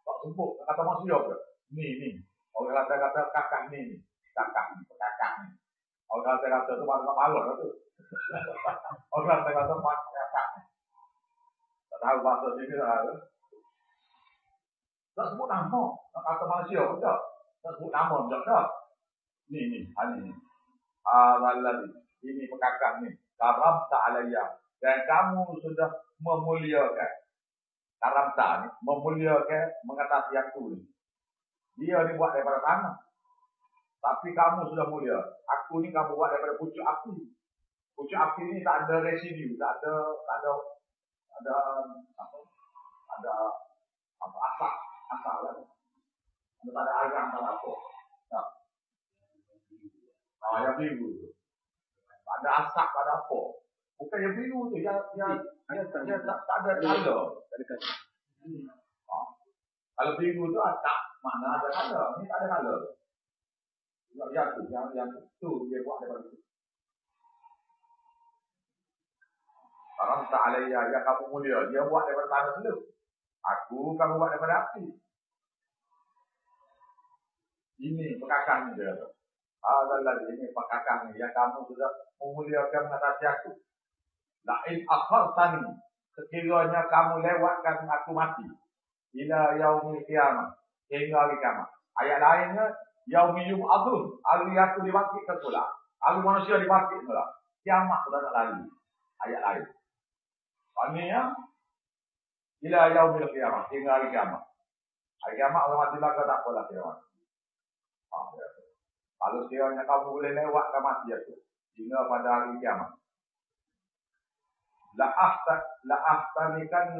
Tak sebut kata manusia ke? Ni ni. Orang kata kata kakak ni. Kakak ni, kakak ni. Orang kata kata tu malu malu tu. [LAUGHS] Orang kata kata kakak ni. Tak tahu bahasa sini ada. Tak sebut nama. Tak kata manusia tak. Tak sebut nama pun tak. Ni ni. Ha ni ni. Awalali. Ini pekakak ni. Karam ta'alaya. Dan kamu sudah memuliakan. Karam ta' ni. Memuliakan mengatasi aku ni. Dia ni buat daripada tanah. Tapi kamu sudah mulia. Aku ni kamu buat daripada pucuk api. Pucuk api ni tak ada residu. Tak ada, tak ada, ada, apa, ada, apa, asap. Asap lah. Tak ada air, tak apa. Tak. Ah, yang biru tu. Ada asap, tak apa. Bukan yang biru tu, yang, yang, yang, tak, yang tak, tak ada color. Tak ada kata. Ah. Kalau biru tu, ah, tak, mana ada color. Ni tak ada color. Yang, yang tu, yang, yang tu dia buat daripada tu. Sekarang tak alaiya, ya kamu mulia. Dia buat daripada tanah dulu. Aku kamu buat daripada api. Ini pekakang ni dia kata. Adalah ini pekakang ni yang kamu sudah memuliakan mengatasi aku. La'in akhartani. Sekiranya kamu lewatkan aku mati. Ila yaumil kiamat. Hingga hari kiamat. Ayat lainnya. Yaumi yum'adun. Hari aku dibangkitkan pula. Hari manusia dibangkit pula. Kiamat sudah nak lari. Ayat lain. Maksudnya. Ila yaumil kiamat. Hingga hari kiamat. Hari kiamat orang mati bakal tak apalah kiamat. Kalau sekiranya kamu boleh lewat ke itu. Hingga pada hari kiamat. La ahta la ahtanikan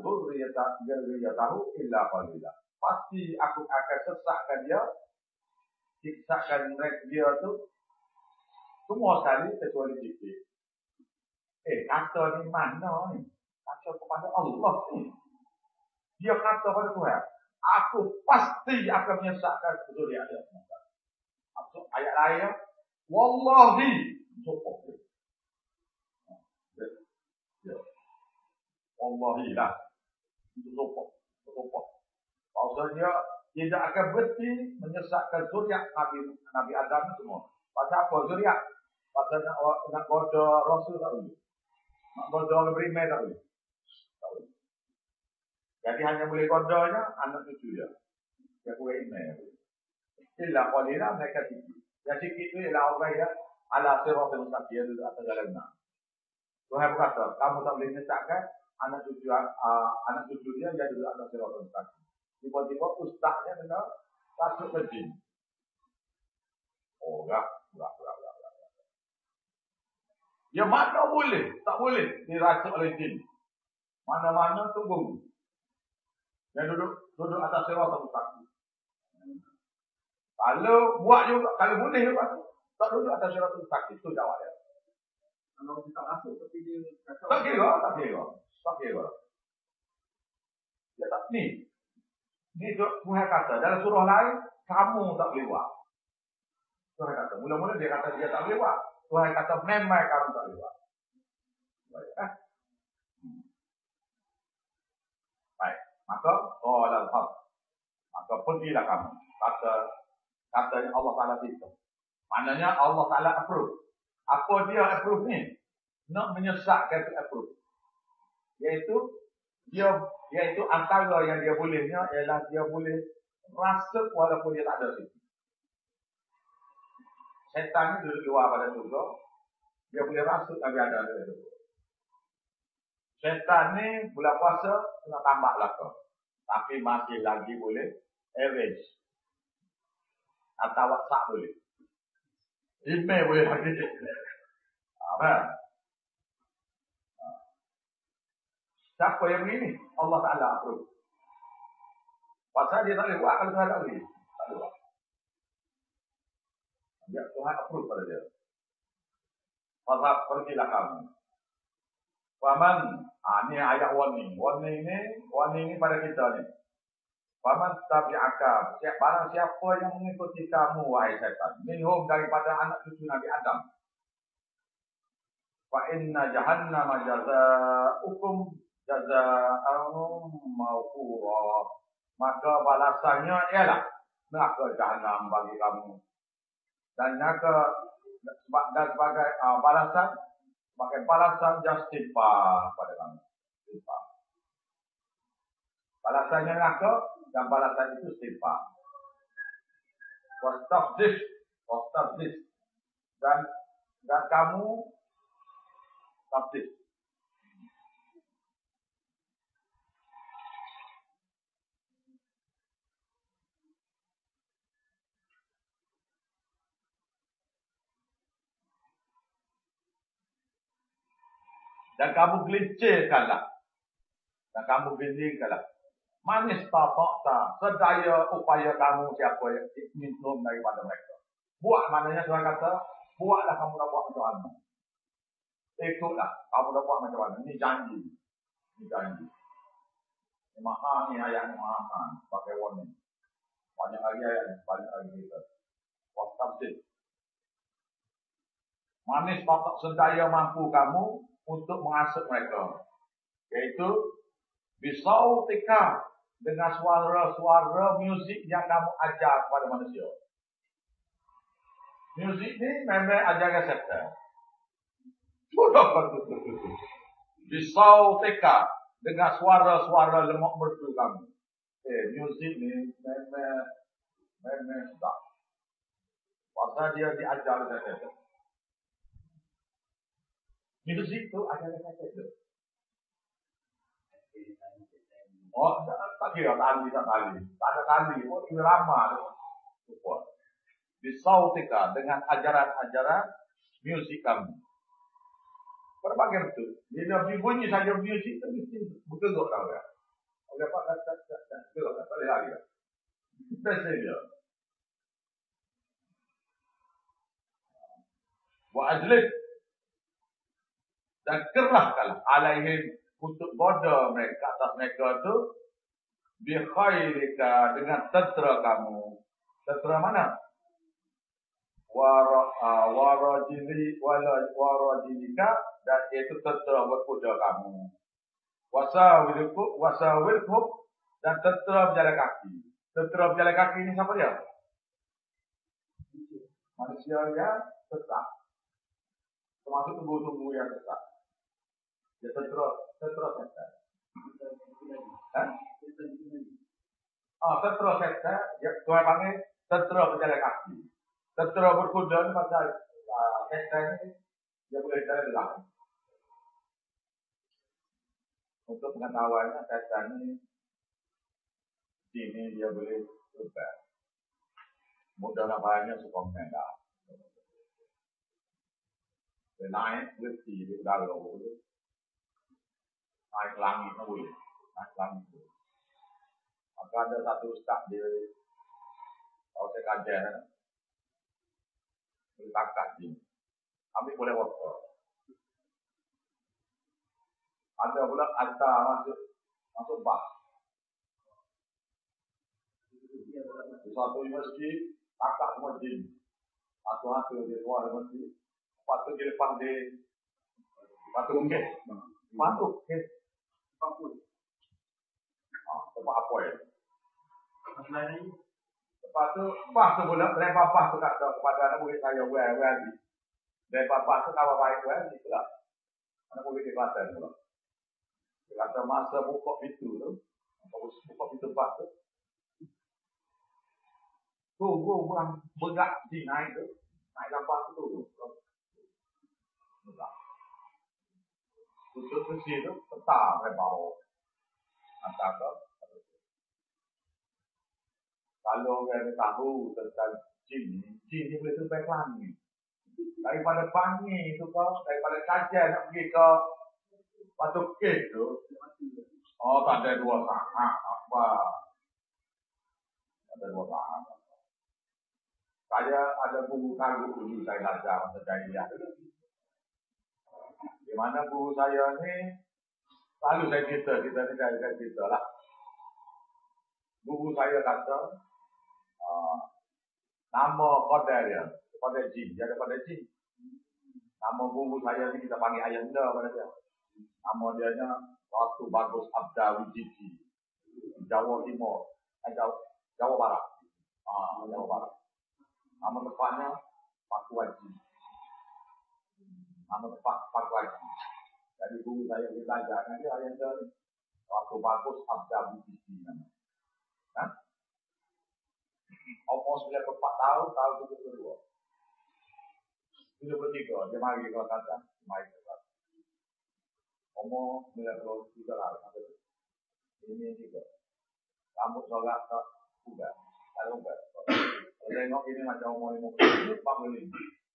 zurriyata zurriyatahu illa qalila. Pasti aku akan sesakkan dia. Siksakan mereka dia tu. Semua sekali kecuali sikit. Eh, kata ni mana ni? Kata kepada Allah ni. Dia kata kepada Tuhan. Aku pasti akan menyesatkan zuriat dia. Maksud ayat lain. Wallahi. Cukup. Wallahi lah. Sopak. Sopak. Maksudnya, tidak akan berhenti menyesatkan zuriat Nabi Nabi Adam semua. Pasal apa zuriat? Pasal nak, nak goda Rasul tak boleh. Nak goda lebih tak boleh. Tak. Jadi hanya boleh godanya anak cucu dia. Dia boleh email. Illa qalila mereka sikit. Yang sikit itu ialah orang yang ala sirah dan mustaqiyah duduk atas jalan nak. Tuhan berkata, kamu tak boleh menyesatkan anak cucu uh, anak cucu dia dia duduk atas sirah dan mustaqiyah. Tiba-tiba ustaznya kena masuk ke jin. Oh, enggak, enggak, enggak, enggak. Ya mana boleh? Tak boleh dirasuk oleh jin. Mana-mana tunggu. Yang duduk duduk atas sirah dan mustaqiyah. Kalau buat juga, kalau boleh juga tu. Tak duduk atas syarat tu sakit tu jawab dia. Kalau kita masuk tapi dia kata Tak kira, tak kira. Tak kira. Dia tak ni. Ni Tuhan kata dalam surah lain kamu tak boleh buat. Tuhan kata mula-mula dia kata dia tak boleh buat. Tuhan kata memang kamu tak boleh buat. Baik. Eh? Maka oh dalam hal. Maka pergilah kamu. Kata kata Allah Taala itu. Maknanya Allah Taala approve. Apa dia approve ni? Nak menyesatkan tu approve. Iaitu dia iaitu antara yang dia bolehnya ialah dia boleh rasa walaupun dia tak ada situ. Setan ni duduk luar pada surga. Dia boleh rasa tapi ada ada itu. Setan ni bulan puasa kena tambah lah Tapi masih lagi boleh arrange. Atau WhatsApp boleh. Email boleh lagi. Apa? Siapa yang begini? Allah Ta'ala approve. Pasal dia tak boleh buat kalau Tuhan tak boleh. Tak boleh buat. Dia Tuhan approve pada dia. Pasal pergilah kamu. Faman, ah ni ayat warning. Warning ni, warning ni pada kita ni. Faman tabi'aka. Siap, barang siapa yang mengikuti kamu, wahai syaitan. Minhum daripada anak cucu Nabi Adam. Fa inna jahannama jaza'ukum jaza'an mawfura maka balasannya ialah neraka jahanam bagi kamu dan neraka dan sebagai uh, balasan sebagai balasan justifa pada kamu. Istighfar balasannya neraka dan balasan itu istighfar wastafdis wastafdis. Dan dan kamu tafdis Dan kamu gelincirkanlah. Dan kamu gelincirkanlah. Manis tatakta. Sedaya upaya kamu siapa yang minum daripada mereka. Buat maknanya Tuhan kata, buatlah kamu nak buat macam mana. Ikutlah kamu nak buat macam mana. Ini janji. Ini janji. Ini maha ni ayat maha. Pakai warning. Banyak lagi ayat Banyak lagi kita. Wastabdid. Manis tatak sedaya mampu kamu untuk mengasuh mereka. Yaitu bisautika dengan suara-suara muzik yang kamu ajar kepada manusia. Muzik ni memang ajaran setan. [LAUGHS] Bisautika dengan suara-suara lemak merdu kamu. Eh, muzik ni memang memang sedap. Pasal dia diajar setan. Muzik tu ada yang kata tu. Oh, tak kira tali tak tali. Tak ada tali. Oh, irama tu. Support. Bisautika dengan ajaran-ajaran muzik kami. Berbagai betul. Bila bunyi saja muzik tu mesti bergerak tau ya. Oleh apa kata kata kata tak boleh lagi. Dia. Wa ajlik dan kerahkanlah alaihim untuk bodoh mereka atas mereka itu bikhairika dengan tentera kamu. Tentera mana? Uh, warajili wala warajilika dan itu tentera berkuda kamu. Wasawilku wasawilku dan tentera berjalan kaki. Tentera berjalan kaki ini siapa dia? Manusia yang tetap. Termasuk tubuh-tubuh yang dia terus terus kata. Hah? Ah, terus kata, ya tuan panggil terus berjalan kaki. Terus berkuda ni pasal uh, kata ni dia boleh jalan lagi. Untuk pengetahuannya kata ni sini dia boleh berubah. Mudah nak bayarnya suka mengenal. Dia naik, dia di udara naik langit tu boleh. Naik langit tu. Maka ada satu ustaz dia kalau saya kajian kan, bertakat ni. Ambil boleh waktu. Ada pula hantar masuk masuk bas. Di satu kakak semua jin. Satu-satu dia keluar dari masjid. Lepas tu dia lepas dia Batu ke? Batu ke? Apa? Ah, tempat apa ya? Masalah ni. Lepas tu, pas tu pula, lempar pas tu kata kepada anak murid saya, weh, weh, ni. Lempar pas tu kawan baik, weh, ni pula. Anak murid di Kelantan pula. Dia kata masa buka pintu tu, buka pintu pas tu, tu, tu, orang begak di naik tu, naik lampas tu, tu. Tutup besi tu, tetap ke bawah. Hantar ke kalau orang tahu tentang jin jin ni boleh sampai pelangi. Daripada pangi tu kau, daripada kajian nak pergi ke Batu Kek tu. Oh, tak ada dua saat. Apa? Tak ada dua saat. Saya ada buku kayu dulu saya belajar masa jahiliah dulu. Di mana buku saya ni, selalu saya cerita, kita saya, saya cerita lah. Buku saya kata, uh, nama kodar dia, kodar jin, dia ada kodar jin. Nama buku saya ni kita panggil ayam dah pada dia. Nama dia nya Waktu Bagus Abda Wijiji. Jawa Timur, eh, Jawa, Jawa Barat. Ah, Jawa Barat. Nama tepatnya Pak Waji. Nama tepat Pak Waji. Jadi guru saya belajar, nanti dia ni. Waktu Bagus Abda Wijiji nama. Hah? Umur 94 tahun, tahun 72. 73, dia mari ke Kelantan. Dia mari ke Kelantan. Umur 93 lah. Ini juga. Rambut solat tak ubat. Tak ubat. Kalau tengok ini macam 50, 45. Itu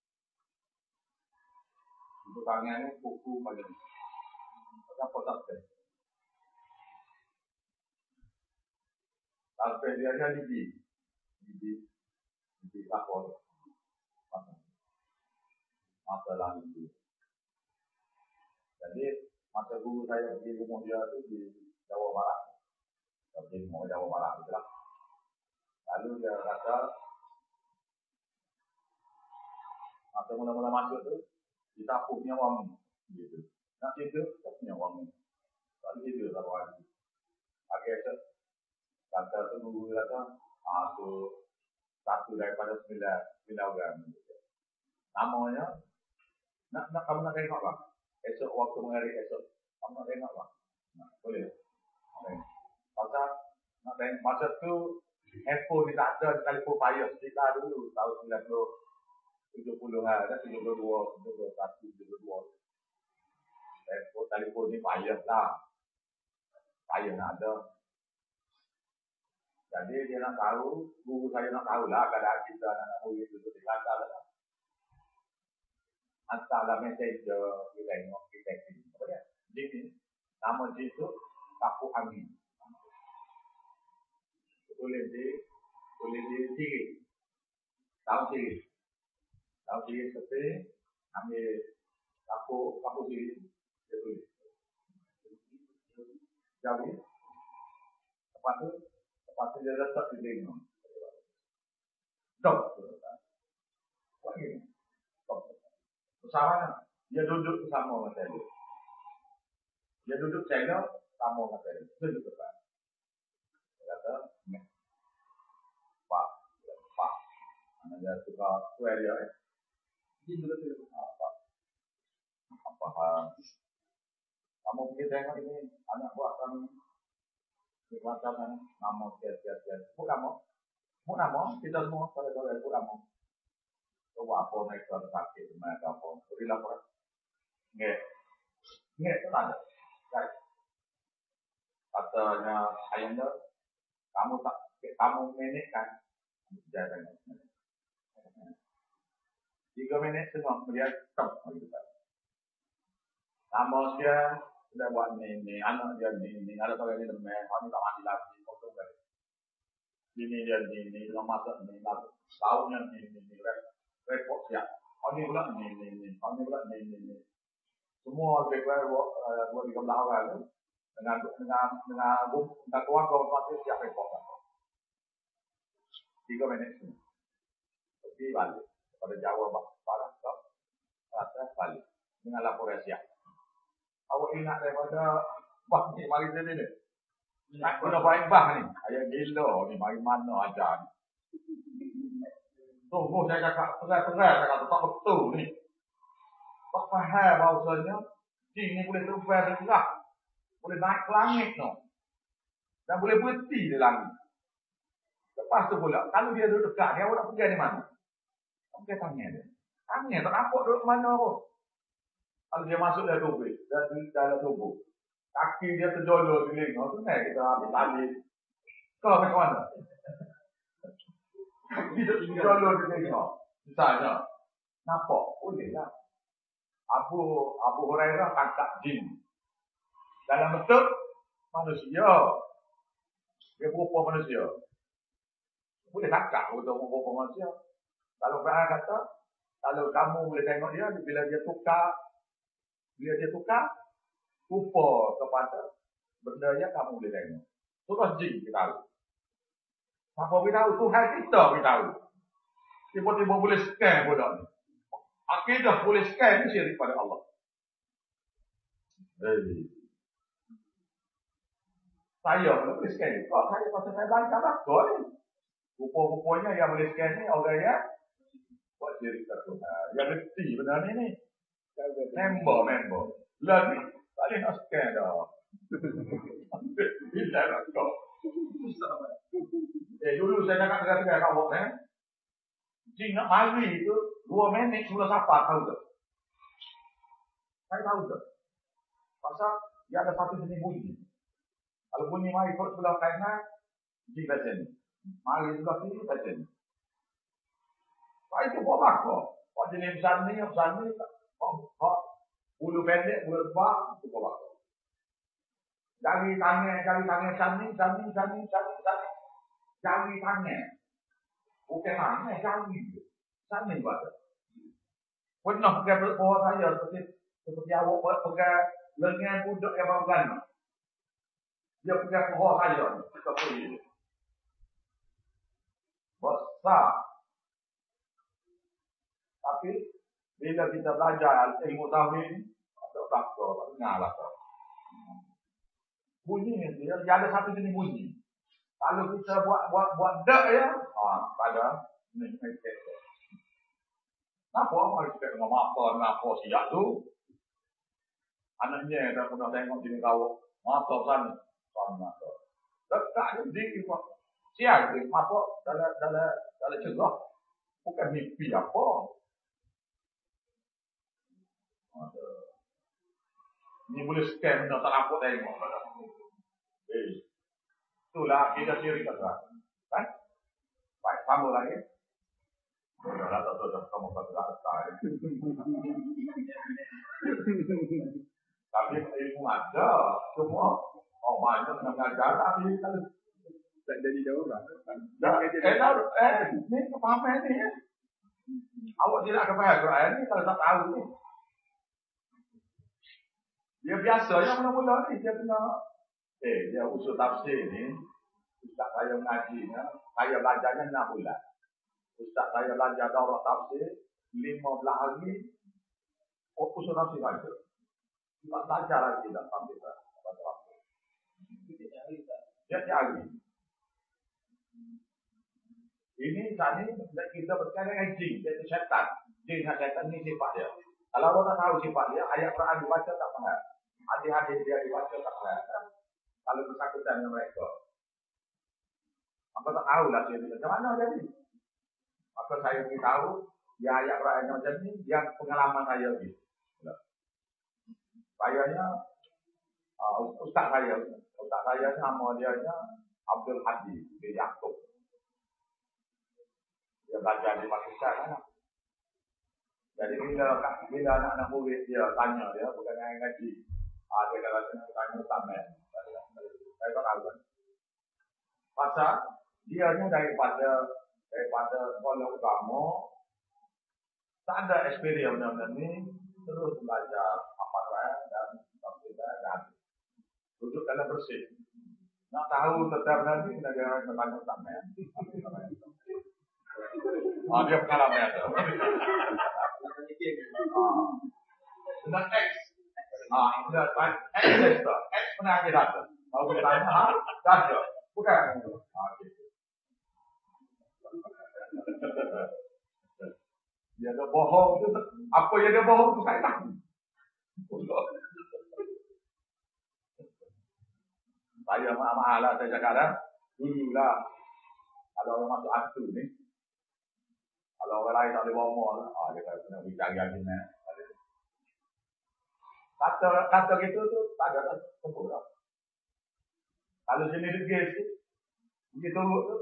tangan ni kuku macam ni. Macam kotak teh. Sampai dia ada di di di kapal. Masalah itu. Jadi masa guru saya pergi rumah dia tu di Jawa Barat. Pergi rumah Jawa Barat itu lah. Lalu dia kata masa mula-mula masuk tu kita punya wangi gitu. Nak tidur tak punya wangi. Lalu tidur satu hari. Pakai set kata tu guru kata ah tu satu daripada sembilan sembilan orang. Namanya nak nak kamu nak tengok lah. Esok waktu mengarik esok kamu nak tengok lah. Nah, boleh. Okay. Pasal nak tengok masa tu handphone ni tak ada telefon payah kita dulu tahun 90 70 lah, ada 72, 71, 72. Telefon, telefon ni payah lah. Payah nak ada. Jadi dia nak tahu, guru saya nak tahu lah keadaan kita anak murid itu di kantor lah. Hantarlah messenger, kita tengok, kita tengok. Apa dia? Jadi, nama dia itu Tapu Angin. Boleh di, boleh di sini. Tahu sini. Tahu sini seperti, ambil tapu, tapu sini. Dia tulis. Jauh. Lepas tu, lepas tu dia letak di. Stop. Buat ini. Stop. Bersama dia duduk bersama dengan saya. Dia duduk channel sama dengan saya. Duduk depan. Dia kata. Pak. Pak. Anak dia suka swear dia. Eh. Dia duduk tu. Apa? Apa? Kamu pergi tengok ini anak buah kami Dikatakan nama siap siap siap. Sebut nama. Sebut nama. Kita semua pada saudara sebut nama. Coba apa mereka sakit mereka apa. Beri laporan. Nggak. Nggak itu ada. Baik. Katanya ayahnya, kamu tak, kamu menit kan? Jangan. ඊගමනේ සම්ප්‍රියක් තමයි. සම්මෝෂය දවන්නේ මේ අනවදන්නේ මේ අරපගෙන මේ හඳුනාගන්නලා කොටු කරේ. මේ මේ මේ ලමත මේ ලබ සාවුන මේ මේ රෙපෝට් යා. අනේ උලා මේ මේ මේ අනේ උලා මේ මේ මේ semua require buat dikembangkan dengan dengan dengan dakwah bahwa siapa yang kota. Tiga minit. Jadi balik. Pada Jawa barang stop. Rasa balik. Dengan laporan siap. Awak ingat daripada Bah ni mari sini ni. Tak guna baik bah ni. Ayah gila ni mari mana ajar ni. Tunggu saya cakap saya kata tak betul ni. Tak faham bahawasanya jin ni boleh terbang di tengah. Boleh naik ke langit no. Dan boleh berhenti di langit. Lepas tu pula, kalau dia duduk dekat dia, awak nak pergi di mana? Pergi tanya dia. Tanya, tak nampak duduk mana pun. Kalau dia masuk dalam tubuh, dalam tubuh. Kaki dia terjolor di lingkar, tu naik kita ambil tali. Kau pergi mana? [LAUGHS] Dia terjolor di lingkar. Misalnya, nampak, boleh lah. Abu Abu Hurairah tangkap jin. Dalam bentuk manusia. Dia berupa manusia. Boleh tangkap untuk berupa manusia. Kalau Quran kata, kalau kamu boleh tengok dia, bila dia tukar, bila dia tukar, rupa kepada benda yang kamu boleh tengok. Terus jin kita tahu. Siapa kita tahu? Tuhan kita kita tahu. Tiba-tiba boleh scan bodoh ni. Akidah boleh scan ni syirik pada Allah. Hey. Saya boleh scan ni. Kalau saya pasal saya baca apa ni? Rupa-rupanya yang boleh scan ni orang yang buat syirik pada Tuhan. Yang reti benda ni ni. Member, member. Lagi, tak boleh nak scan dah. Bila nak kau. Eh, dulu saya cakap dengan kawan eh. Jin nak mari tu, dua minit sudah siapa tahu tak? Saya tahu tak? Pasal dia ada satu jenis bunyi. Kalau bunyi mari kot sebelah kanan, jin baca ni. Mari sebelah kiri baca ni. Saya tu buat apa? Buat jenis besar ni, besar ni. Bulu pendek, bulu lebar, itu buat apa? Jari tangan, jari tangan sani, sani, sani, sani, sani. Jari tangan. Bukan mana, jari. Sani baca. Pernah pegang bawah saya seperti seperti awak pegang lengan budak yang baru gana. Dia pegang bawah saya ni. Kita pergi. Besar. Tapi bila kita belajar ilmu tauhid ada takut, dengar lah. Bunyi ni dia, dia ada satu jenis bunyi. Kalau kita buat buat buat dak ya, ah pada ni ni Kenapa orang respect dengan mata kenapa siap tu? Anaknya dah pernah tengok sini kau mata sana, sana mata. Dekat je di kau. Siap tu mata dalam dalam dalam cegah. Bukan mimpi apa. Ada. Ni boleh scan benda tak nampak tengok. Eh. Itulah kita sendiri kata. Kan? Baik, sama lagi. Dah tak tahu dah kamu dah tak. Tapi ilmu ada, semua oh banyak mengajar tapi kalau tak jadi jauh lah. dah eh dah eh ni kepahaman ni ya. Awak tidak kepada Quran ni kalau tak tahu ni. Dia biasa yang mula-mula ni dia kena eh dia usul tafsir ni Ustaz saya mengajinya, saya belajarnya 6 bulan. Ustaz saya belajar daurah tafsir 15 hari oh, usul tafsir saja. Tak belajar lagi dah sampai ke baca tafsir. Dia cari. Ini ini kita berkata dengan jin, iaitu syaitan. Jin dan syaitan ini sifat dia. Kalau orang tahu sifat dia, ayat Quran dibaca tak faham. Hadis-hadis dia dibaca tak faham. Kalau bersangkutan dengan mereka. Apa tak tahu lah dia macam mana jadi. Maka saya beritahu, dia ayat Quran macam ni, yang pengalaman saya ni. Sayanya, uh, ustaz saya, ustaz saya nama dia Abdul Hadi bin Yaakob. Dia belajar di Pakistan kan. Jadi bila bila anak-anak murid dia tanya dia bukan yang ngaji, ah dia kata tanya sama. Saya tak tahu kan. Pasal dia ni daripada daripada sekolah utama tak ada experience benda ni terus belajar apa eh, dan kita dan duduk dalam bersih. Nak tahu tetap nanti kena dia tanya sama. Ah, dia pengalaman ada. [LAUGHS] Dengan X. Ah, kan X tester. X pernah data. Kalau kita tanya, ha? Data. Bukan. Ah, gitu. Dia ada bohong apa yang dia bohong tu saya tahu. Saya mahal lah saya cakap dah. Dulu lah. Kalau orang masuk hantu ni. Kalau orang lain tak boleh mall lah. Ah, dia kata kena bicara lagi ni. Kata, kata gitu tu tak ada sempur lah. Kalau sini degil tu. Pergi turut tu.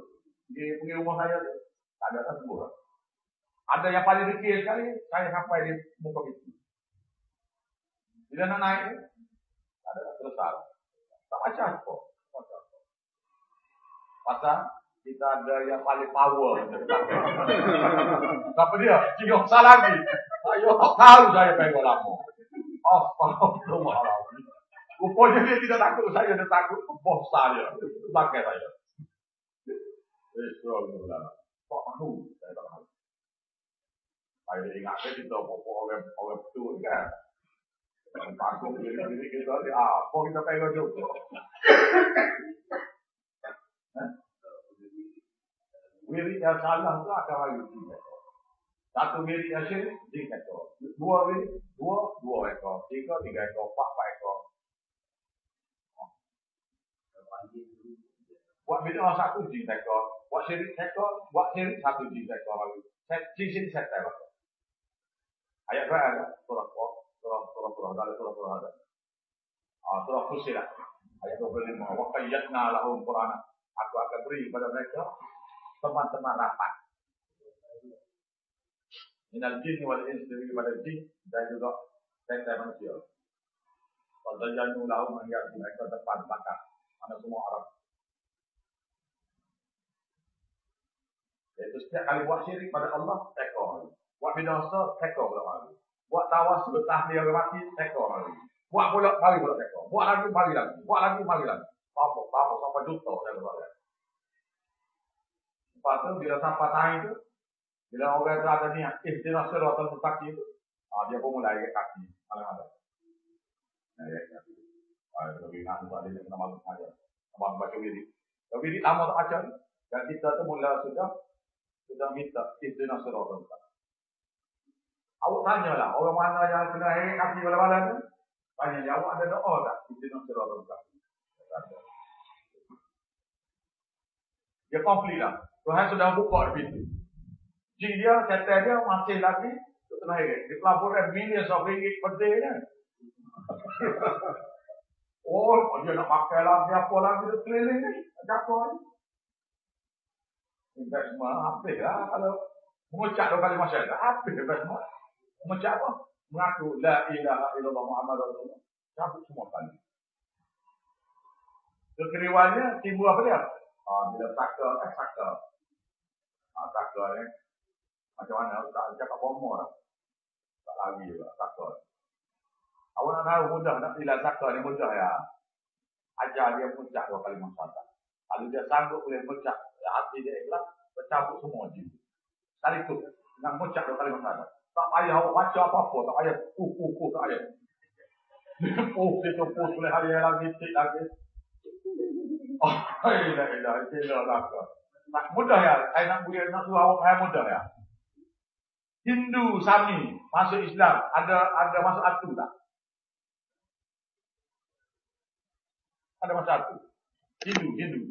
Dia pergi rumah saya tu. Tak ada sempur lah. Ada yang paling degil sekali. Saya sampai di muka pintu. Bila nak naik tu. Tak ada selesai. Tak macam apa. Pasal kita ada yang paling power. Apa dia? Jika salah lagi. Saya tak tahu saya pegang lama. Oh, Allah. Rupanya dia tidak takut. Saya dia takut bos saya. Pakai saya. Tak mahu. Saya tak mahu. Saya ingat kita orang orang betul kan. Takut diri kita apa kita pegang juga. Wirid yang salah tu akan hari tiga. Satu wirid yang syirik, tiga ekor. Dua wirid, dua, dua ekor. Tiga, tiga ekor. Empat, empat ekor. Buat bid'ah satu jin ekor. Buat syirik ekor, buat syirik satu jin ekor lagi. Jin syirik satu ekor. Ayat berapa ada? Surah surah surah surah ada surah surah ada. Ah surah Fusilah. Ayat 25. Wa qayyadna lahum Qur'ana. Aku akan beri kepada mereka teman-teman rapat. Minal jin wal ins dari pada jin dan juga setan manusia. Pada janu lahum yang mereka depan belakang. Mana semua Arab. Iaitu setiap kali buat syirik pada Allah, tekor. Buat binasa, tekor pada Allah. Buat tawas betah dia orang mati, tekor lagi. Buat pula, mari pula tekor. Buat lagi, mari lagi. Buat lagi, mari lagi. Apa, apa, sampai juta saya. Tu, bila sampai tahi tu, bila orang tu ada niat, eh, dia nak suruh atau mustaqi tu, ah, dia pun mulai kaki. Ada. Nah, ya, ya. Ah, lebih nak buat dia kena malu saja. Abang baca wiri. Tapi tak baca ni. Dan kita tu mula sudah, sudah minta, eh, dia nak suruh atau mustaqi. Awak tanya lah, orang mana yang kena heret kaki bala-bala tu? Tanya dia, awak ada doa tak? Nak serah orang Dia konflik lah. Tuhan sudah buka pintu. Jin dia, kata dia masih lagi kena heret. Dia pelaburan millions of ringgit per day kan? [LAUGHS] oh, dia nak pakai lagi apa lagi dia keliling ni. Jatuh ni. Investment habis lah kalau mengucap dua kali masyarakat. Habis investment. Macam apa? Mengaku la ilaha illallah Muhammad Rasulullah. Cabut semua kali. Kekeriwannya timbul apa dia? Ah, bila saka, eh saka. Ah, saka ni. Macam mana? Tak cakap bomo lah. Tak lagi juga, saka. Awak nak tahu mudah nak bila saka ni mudah ya. Ajar dia puncak dua kali masyarakat. Kalau dia sanggup boleh puncak, hati dia ikhlas, bercabut semua jin. Sekali tu, dengan puncak dua kali masyarakat. Tak payah awak baca apa-apa. Tak payah. Uh, uh, uh, tak payah. [LAUGHS] Oh, kita post boleh hari yang lagi, tik lagi. [LAUGHS] Oh, ilah, ilah, ilah, ilah. Nak mudah ya. Saya nak boleh nak suruh awak saya mudah ya. Hindu Sami masuk Islam ada ada masuk atu tak? Ada masuk atu. Hindu, Hindu.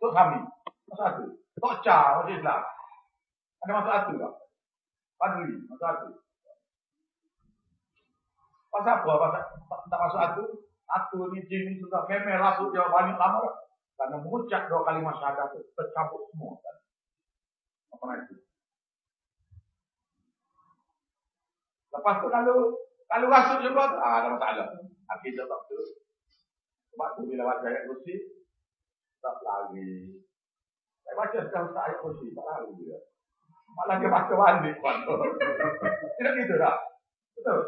Tok Sami masuk atu. Tok Cha masuk Islam. Ada masuk atu tak? Padri, masuk atu. Pasal apa? Pasal tak, tak masuk atu. Atu ni jin sudah memel rasuk dia banyak lama dah. Karena mengucap dua kali masyarakat itu tercampur semua. Kan? Apa itu? Lepas tu kalau kalau rasuk juga ah, ada masalah. Akidah tak betul. Sebab tu bila baca ayat kursi, tak lagi. Saya baca sekarang ayat kursi, tak lagi dia. Malah dia baca balik. [LAUGHS] Tidak gitu tak? Betul.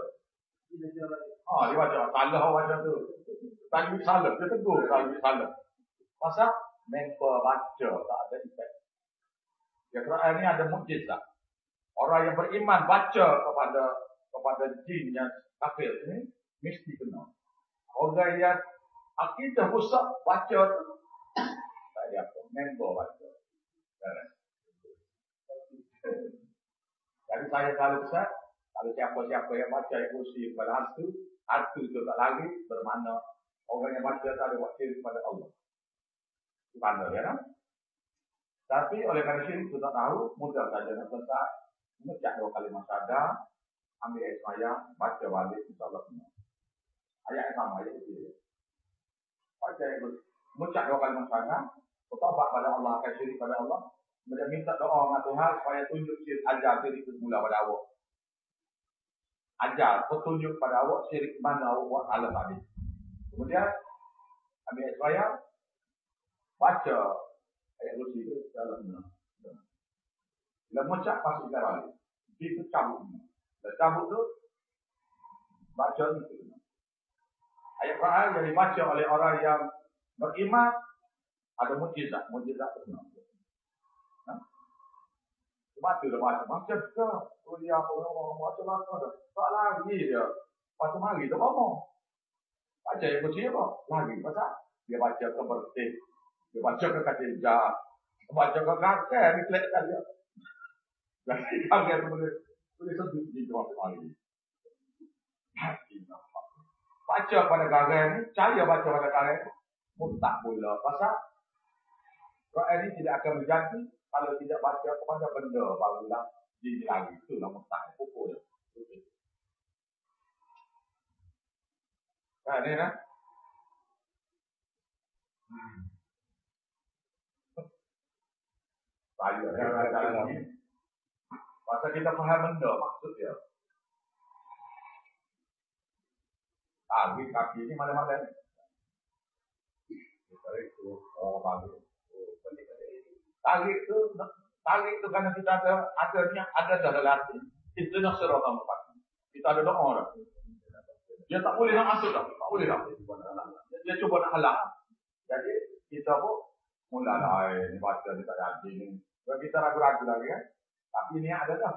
Ha, dia baca salah baca tu. Tajwid salah, dia tegur salah. Pasal member baca tak ada efek. Ya Quran ni ada mukjizat. Orang yang beriman baca kepada kepada jin yang kafir ni mesti kena. Orang yang akidah rusak baca tu tak ada apa. Member baca. Jadi saya kalau besar, kalau siapa-siapa yang baca kursi kepada hantu, hantu itu tak lagi bermakna orang yang baca tak ada wakil kepada Allah. Itu tanda ya kan? Tapi oleh kerana syirik kita tahu, mudah saja nak selesai. Mengucap dua kali masyarakat, ambil air semaya, baca balik, insyaAllah semua. Ayat yang sama, ayat itu. Baca ayat itu. Mengucap dua kali masyarakat, bertobat pada Allah, syirik pada Allah. Kemudian minta doa dengan Tuhan supaya tunjuk syirik ajar syirik itu semula pada awak. Ajar petunjuk pada awak syirik mana awak alam tadi. Kemudian ambil ayat baca ayat kursi itu dalam Bila mengucap pasti kita balik. Itu cabut. Cabut tu baca itu. Ayat Quran yang dibaca oleh orang yang beriman ada mujizat, mujizat benar. Ha? Baca dah baca, baca dah. Kuliah orang baca baca. Tak lagi dia. Lepas tu mari dia ngomong. Baca yang kursi apa? Lagi pasal dia baca ke bersih. Dia baca ke katilja. Dia baca ke kakek. Reflect kan dia. Jadi kakek tu boleh boleh sentuh di bawah kepala ini. Baca pada kakek ni. Cari baca pada kakek ni. Mutak pula. Pasal Quran ini tidak akan berjati kalau tidak baca kepada benda barulah jadi lagi. Itulah mutak. Pukul. Kan ni kan? Hmm. Saya ada ni. Masa kita faham benda maksud dia. Kaki kaki ni mana-mana ni. Tarik tu, oh bagus. Tarik tu, tarik tu kerana kita ada ada ni ada dalam hati. Itu nak serah kamu Kita ada doa dah. Dia tak boleh nak masuk dah. Tak boleh dah. Dia cuba nak halang. Jadi kita pun mula lah ni baca ni tak jadi ni. Kalau kita ragu-ragu lagi kan. Tapi ni ada dah.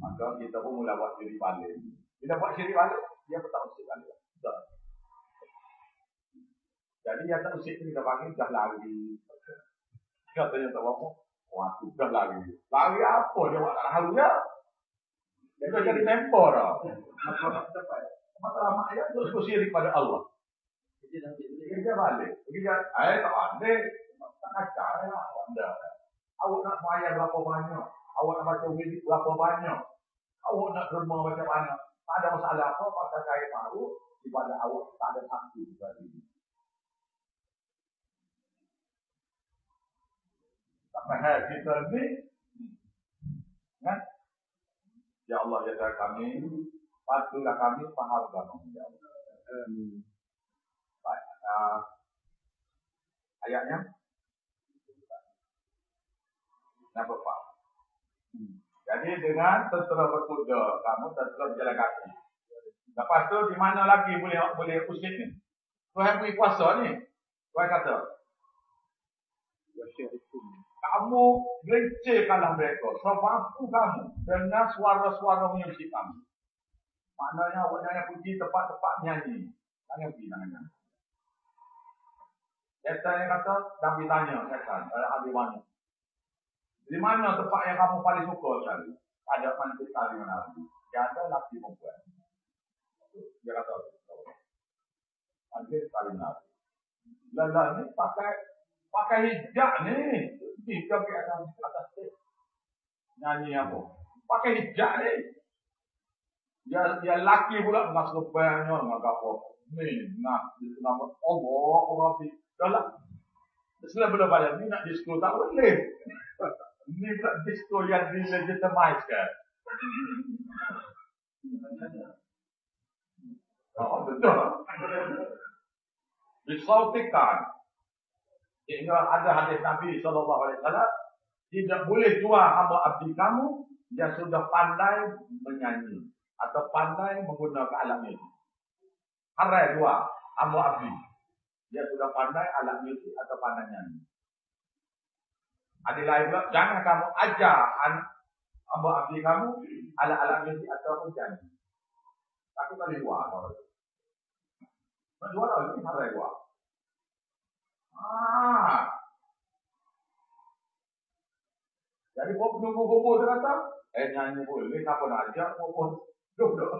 Maka kita pun mula buat syirik balik. Bila buat syirik balik, dia pun tak usik balik. Tak. Jadi yang tak usik ni kita panggil dah lari. Katanya tak apa. Wah, dah lari. Lari apa? Dia buat tak tahu ya. Dia jadi tempo dah. Masalah maknya itu syirik pada Allah. Dia balik. Dia, eh tak ada. Tak kacau lah. Anda. Awak nak semayang berapa banyak? Awak nak baca wirid berapa banyak? Awak nak derma macam mana? Tak ada masalah apa pasal saya tahu ibadah awak tak ada juga ini. Sampai hari kita ni kan? Ya Allah jaga kami Patulah kami faham kamu Ya Allah Baik uh, Ayatnya Five. Hmm. Jadi dengan terserah berkuda, kamu terserah berjalan kaki. Lepas tu di mana lagi boleh boleh usik ni? Tuhan beri kuasa ni. Tuhan kata. Kamu gelecehkanlah mereka. Semampu kamu dengan suara-suara musik kamu. Maknanya awak jangan pergi tempat-tempat nyanyi. Jangan pergi nyanyi. Setan yang kata, Nabi tanya, setan, ada mana? Di mana tempat yang kamu paling suka sekali? Ada mana kita mana lagi? Dia ada laki perempuan. Dia kata, Anjir paling lagi. Lala ni pakai pakai hijab ni. Hijab ke atas atas ni. Nyanyi apa? Pakai hijab ni. Dia dia laki pula dengan sebanyak dengan apa? Ni nak nama Allah Allah. Dah lah. Setelah benda pada ni nak diskut tak boleh. [LAUGHS] Ini disco yang dilegitimize kan? Oh, betul. Disautikan. Sehingga ada hadis Nabi SAW. Tidak boleh jual hamba abdi kamu yang sudah pandai menyanyi. atau pandai menggunakan alat muzik. Harai dua, ambo abdi. Dia sudah pandai alat muzik atau pandai nyanyi. Ada lain pula, jangan kamu ajar ambo abdi kamu alat-alat muzik atau pun nyanyi. Aku tak boleh buat. Jual lagi harai dua. Ah. Jadi kau penunggu-penunggu tu kata, eh nyanyi boleh, siapa nak kau pun duduk.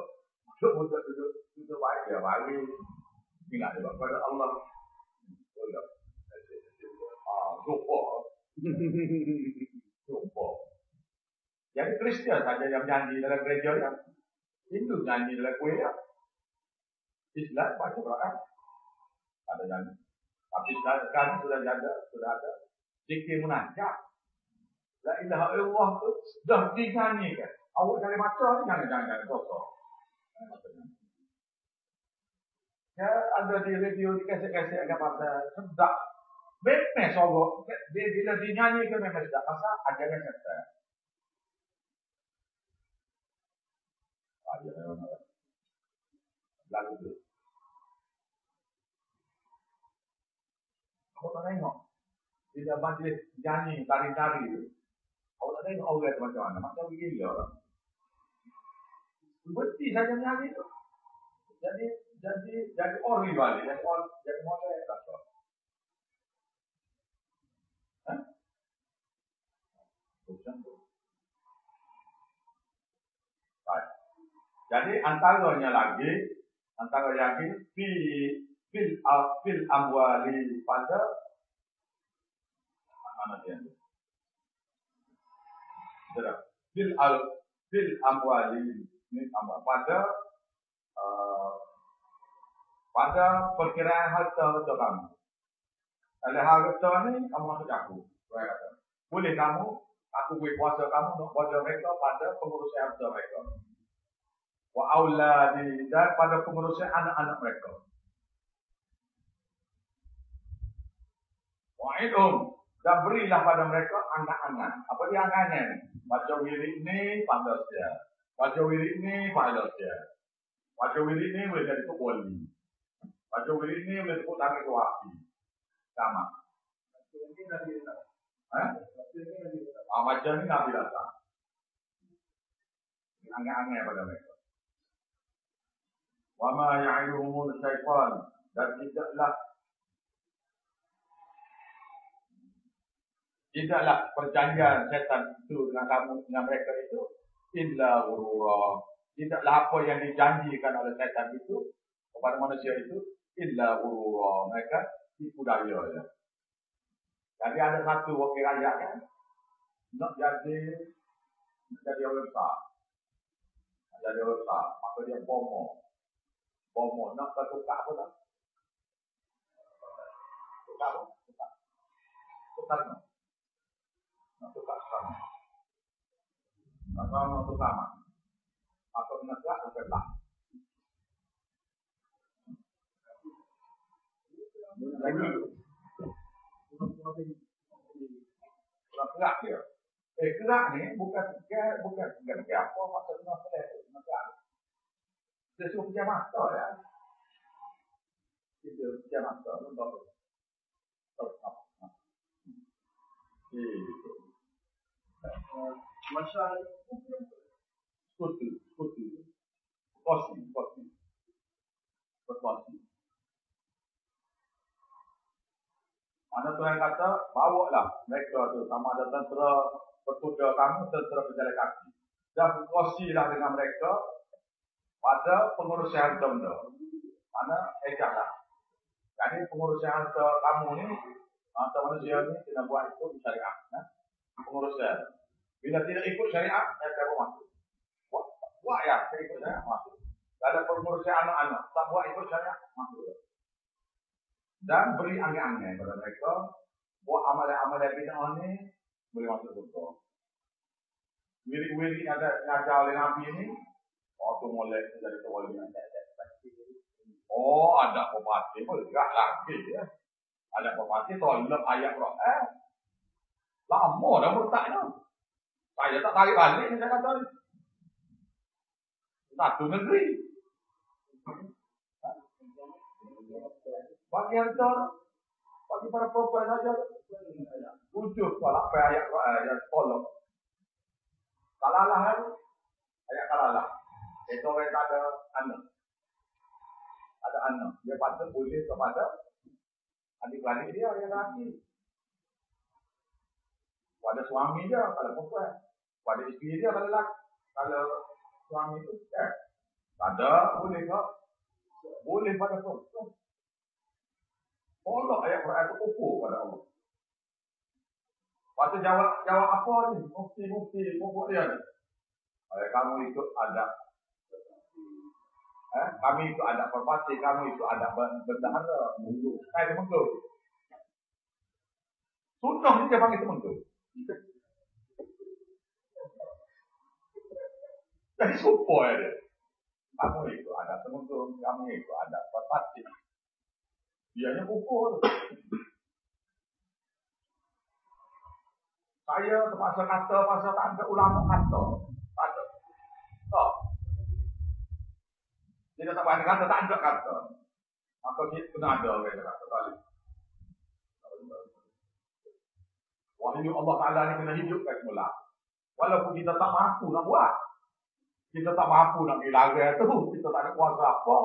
Duduk, duduk, duduk, duduk baik ya, baik. Ingat juga kepada Allah. Boleh. Ah, jumpa. Jumpa. Jadi Kristian saja yang nyanyi dalam gereja ya. Hindu nyanyi dalam kuih ya. Islam baca Quran. Ada nyanyi. Tapi sekarang sudah ada, sudah ada. Zikir munajat. La ilaha illallah tu dah dinyanyikan. Awak dari baca ni jangan jangan kosong. Ya, ada di radio, di kasih-kasih agak pasal sedap. Memang sorok. Dia bila dinyanyikan memang sedap. Pasal ajarnya sedap. Ajar Lagu tu. Kau tak tengok. Bila majlis nyanyi, tari-tari tu. Kau tak tengok orang macam mana. Macam gila orang. Berhenti saja nyanyi tu. Jadi, jadi, jadi ori balik. Jadi, ori, jadi molek tak tahu. Baik. Jadi antaranya lagi, antara lagi, fi fil fil amwali pada mana dia? Sudah. Fil al fil amwali ini amwal pada uh, pada perkiraan harta kamu. Kalau harta ni kamu masuk aku. Saya kata. Boleh kamu, aku boleh kuasa kamu untuk kuasa mereka pada pengurusan harta mereka. Wa auladi dan pada pengurusan anak-anak mereka. Wa'idhum dan berilah pada mereka anak-anak. Apa dia anak-anak ni? Baca wirid ni pandai dia. Baca wirid ni pandai dia. Baca wirid ni boleh jadi tu wali. Baca wirid ni boleh sebut tangan api. Sama. Ah, macam ni Nabi datang. Angan-angan pada mereka. Wa ma ya'iduhumul syaitan dan tidaklah tidaklah perjanjian setan itu dengan kamu dengan mereka itu illa ghurura tidaklah apa yang dijanjikan oleh setan itu kepada manusia itu illa ghurura mereka tipu daya ya. Jadi ada satu wakil raja kan nak jadi nak jadi orang besar nak jadi orang besar maka dia bomo bomo nak tukar apa tak tukar apa tukar tukar no? nak tukar sama. Nak tukar sama. Atau nak tukar atau tak. Lagi. Nak gerak dia. Eh gerak ni bukan bukan bukan bukan apa maksud nak selesai nak gerak. Dia suruh kerja mata ya. Dia kerja mata. Nampak. Tak. Itu masa sekutu, sekutu, kosi, kosi, berkosi. Mana Tuhan kata, bawa lah mereka tu sama ada tentera berkuda kamu, tentera berjalan kaki. Dan kosi lah dengan mereka pada pengurusan harta benda. Mana ejak lah. Jadi pengurusan harta kamu ni, harta manusia ni, kena buat itu syariah. Nah? Pengurusan. Bila tidak ikut syariat, saya tidak masuk. Buat, buat ya, saya ikut syariat, masuk. Dalam pengurusan anak-anak, tak buat ikut syariat, masuk. Dan beri angin-angin kepada mereka, buat amalan-amalan bid'ah ni, boleh masuk surga. Wirik-wirik yang ada ngajar oleh Nabi ini, waktu mulai dari kewali Oh, ada pemati pun gerak lagi ya. Ada pemati tolong ayat Quran. Eh, lama dah murtadnya. Saya tak tarik balik ni saya kata ni. Satu negeri. Bagi harta, bagi para perempuan saja. Wujud kalau apa ayat ayat tolong. Kalalah kan? Ayat kalalah. Itu tak ada anak. Ada anak. Dia patut boleh kepada adik-adik dia yang lelaki. Pada suami dia kalau perempuan. Pada isteri dia kalau lelaki. Kalau suami itu. Eh, ada boleh tak? Boleh pada perempuan. Allah ayat Quran itu ukur pada Allah. Lepas tu jawab, jawab apa ni? Mufti-mufti, pokok dia ni. Kalau kamu ikut adab. Eh, kami itu ada perpati, kamu itu ada bendahara. Eh, dia mengkau. Sunnah ni dia panggil temengkau. Jadi supaya dia. Kamu itu ada temengkau, kamu itu ada perpati. Dianya pukul. Saya terpaksa kata pasal tak ada ulama kata. Tak ada. Tak. Dia tak banyak kata, tak ada kata. Maka dia kena ada orang yang kata tadi. Wahyu Allah Ta'ala ni kena hidupkan semula. Walaupun kita tak mampu nak buat. Kita tak mampu nak pergi tu. Kita tak ada kuasa apa.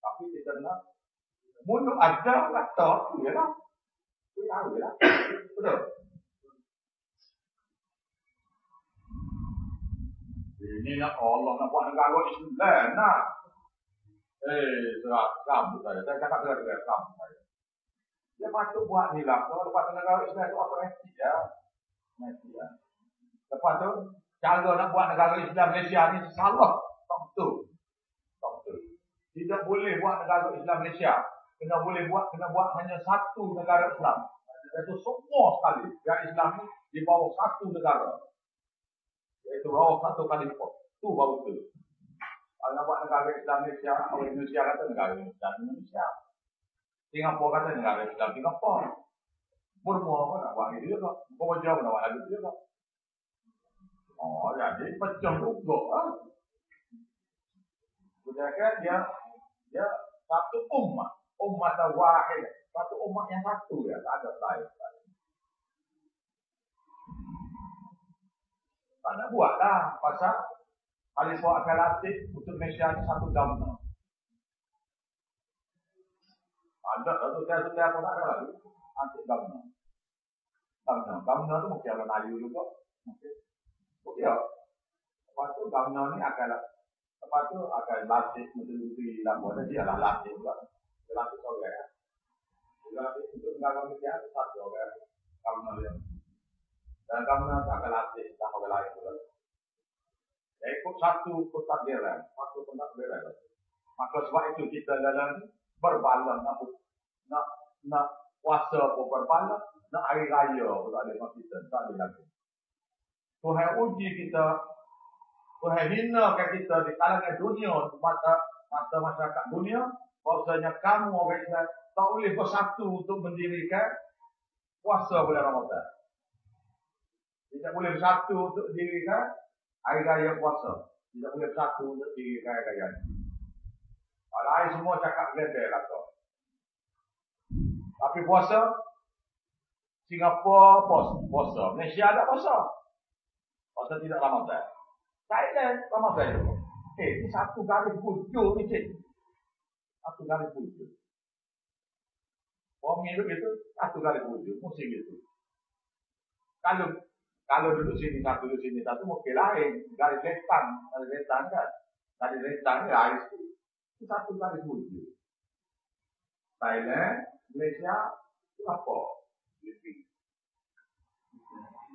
Tapi kita nak Mulut ada kata tu je lah. Tu tahu je lah. Betul? Ini nak Allah nak buat negara Islam nak. Eh, serat rambut saya. Saya cakap dengan dia rambut saya. Dia patut buat ni lah. Kalau lepas negara Islam itu otomatik ya. Mesti ya. Lepas tu, cara nak buat negara Islam Malaysia ni salah. Tak betul. Tak betul. Tidak boleh buat negara Islam Malaysia kena boleh buat kena buat hanya satu negara Islam. Iaitu semua sekali yang Islam ni di bawah satu negara. Iaitu bawah satu kali pot. Itu baru tu. Kalau nak buat negara Islam Malaysia, orang Indonesia kata negara Islam Indonesia. Singapura kata negara Islam Singapura. Burma pun nak buat itu juga. Kamboja pun nak buat itu juga. Oh, jadi pecah juga. Ha? Kemudian dia dia satu umat umat wahid. Satu umat yang satu ya, tak ada lain. Tak nak buat lah. Pasal Khalifah akan latih untuk Malaysia satu gambar. Ada satu saya sudah apa tak ada lagi. Antik gambar. Gambar. Gambar tu mungkin ada Melayu juga. Mungkin. Mungkin ya. Lepas tu gambar ni akan Lepas tu akan latih betul-betul dalam buat dia lah latih juga berlaku saudara. Berlaku untuk mengganggu dia satu saudara. Kamu nanti. Dan kamu nanti akan latih sama orang lain juga. Ya ikut satu kotak bela, satu kotak bela. Maka sebab itu kita dalam berbalan nak nak nak puasa pun berbalan, nak hari raya pun tak ada kita, tak ada lagi. Tuhan uji kita, Tuhan hinakan kita di kalangan dunia, mata mata masyarakat dunia, Bahasanya kamu Islam tak boleh bersatu untuk mendirikan puasa bulan Ramadan. Tidak boleh bersatu untuk mendirikan hari raya puasa. Tidak boleh bersatu untuk mendirikan hari raya. Kalau hari semua cakap gede lah tu. Tapi puasa, Singapura puasa. Malaysia ada puasa. Puasa tidak Ramadan. Thailand Ramadan. Eh, ini satu garis hujung ni cik. Satu kali wujud. Orang hidup itu satu kali wujud, musim itu. Kalau kalau duduk sini satu, duduk sini satu, mungkin lain. Garis letan, garis letan kan. Garis letan ni garis itu. Satu kali wujud. Thailand, Malaysia, Singapura, Filipina.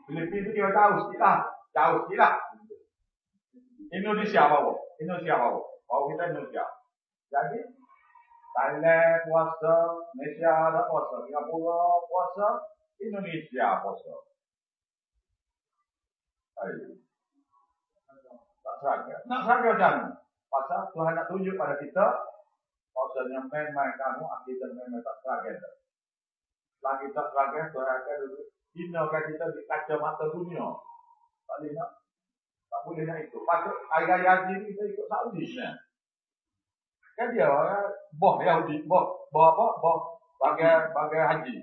Filipina itu sikit lah. Jauh sikit lah. Indonesia bawa. Indonesia bawa. Bawa kita Indonesia. Jadi, Thailand puasa, Malaysia ada puasa, Singapura puasa, Indonesia puasa. Ayo. Tak saja. Nak saja jangan. Pasal Tuhan nak tunjuk pada kita, puasanya memang kamu, kita memang tak saja. Setelah kita saja, Tuhan akan. Hinakan kita di kacamata dunia. Tak boleh nak. Tak boleh nak ikut. Patut haji ni kita ikut Saudi sebenarnya. Kan dia orang boh Yahudi, boh, boh apa? Boh bagai bagai haji.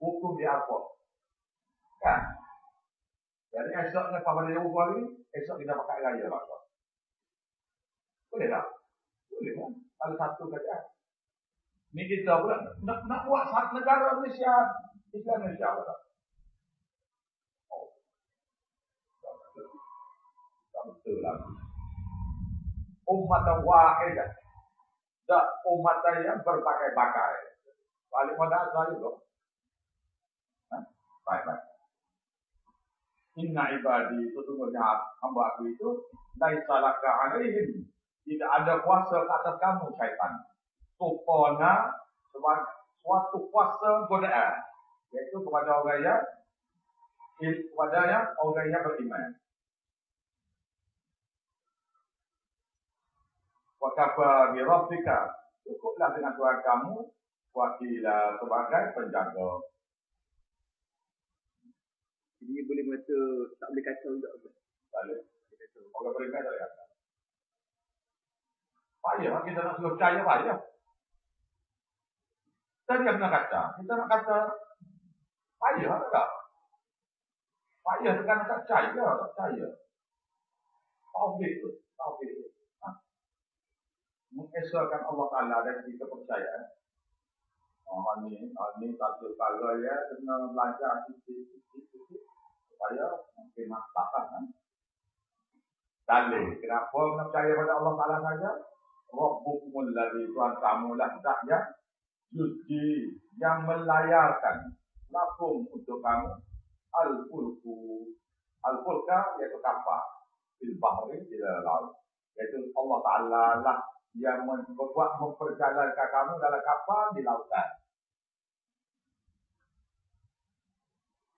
Hukum dia apa? Kan? Jadi esoknya pada dia buat ni, esok kita pakai raya apa? Boleh tak? Boleh kan? Kalau satu kata. Ni kita pula nak, nak buat satu negara Malaysia, Islam Malaysia apa tak? Oh. Tak betul lah. Umat wahidah. Tak umat yang berbagai-bagai. Balik modal saya tu. Baik-baik. Inna ibadi sesungguhnya hamba aku itu laisalaka alaihim tidak ada kuasa atas kamu syaitan. Sebab suatu kuasa godaan iaitu kepada orang yang kepada yang orang yang beriman. Wakafa bi rabbika cukuplah dengan Tuhan kamu wakila sebagai penjaga. Jadi boleh mengata tak boleh kacau juga apa? Tak boleh. Orang beriman tak boleh kacau. Payah lah kita nak suruh percaya payah. Kita dia kena kata. Kita nak kata payah tak? Payah kan tak percaya, tak percaya. Taufik tu, taufik tu. Mengesahkan Allah Ta'ala dari segi kepercayaan. Oh, ini, ini satu perkara ya, kena belajar sikit-sikit supaya mungkin masalah kan. Dalil, kenapa nak percaya pada Allah Ta'ala saja? Rabbukumul ladhi Tuhan kamu lah saja Yuji yang melayarkan lakum untuk kamu Al-Fulku Al-Fulka iaitu kapal Di bahri, di laut Iaitu Allah Ta'ala lah yang membuat memperjalankan kamu dalam kapal di lautan.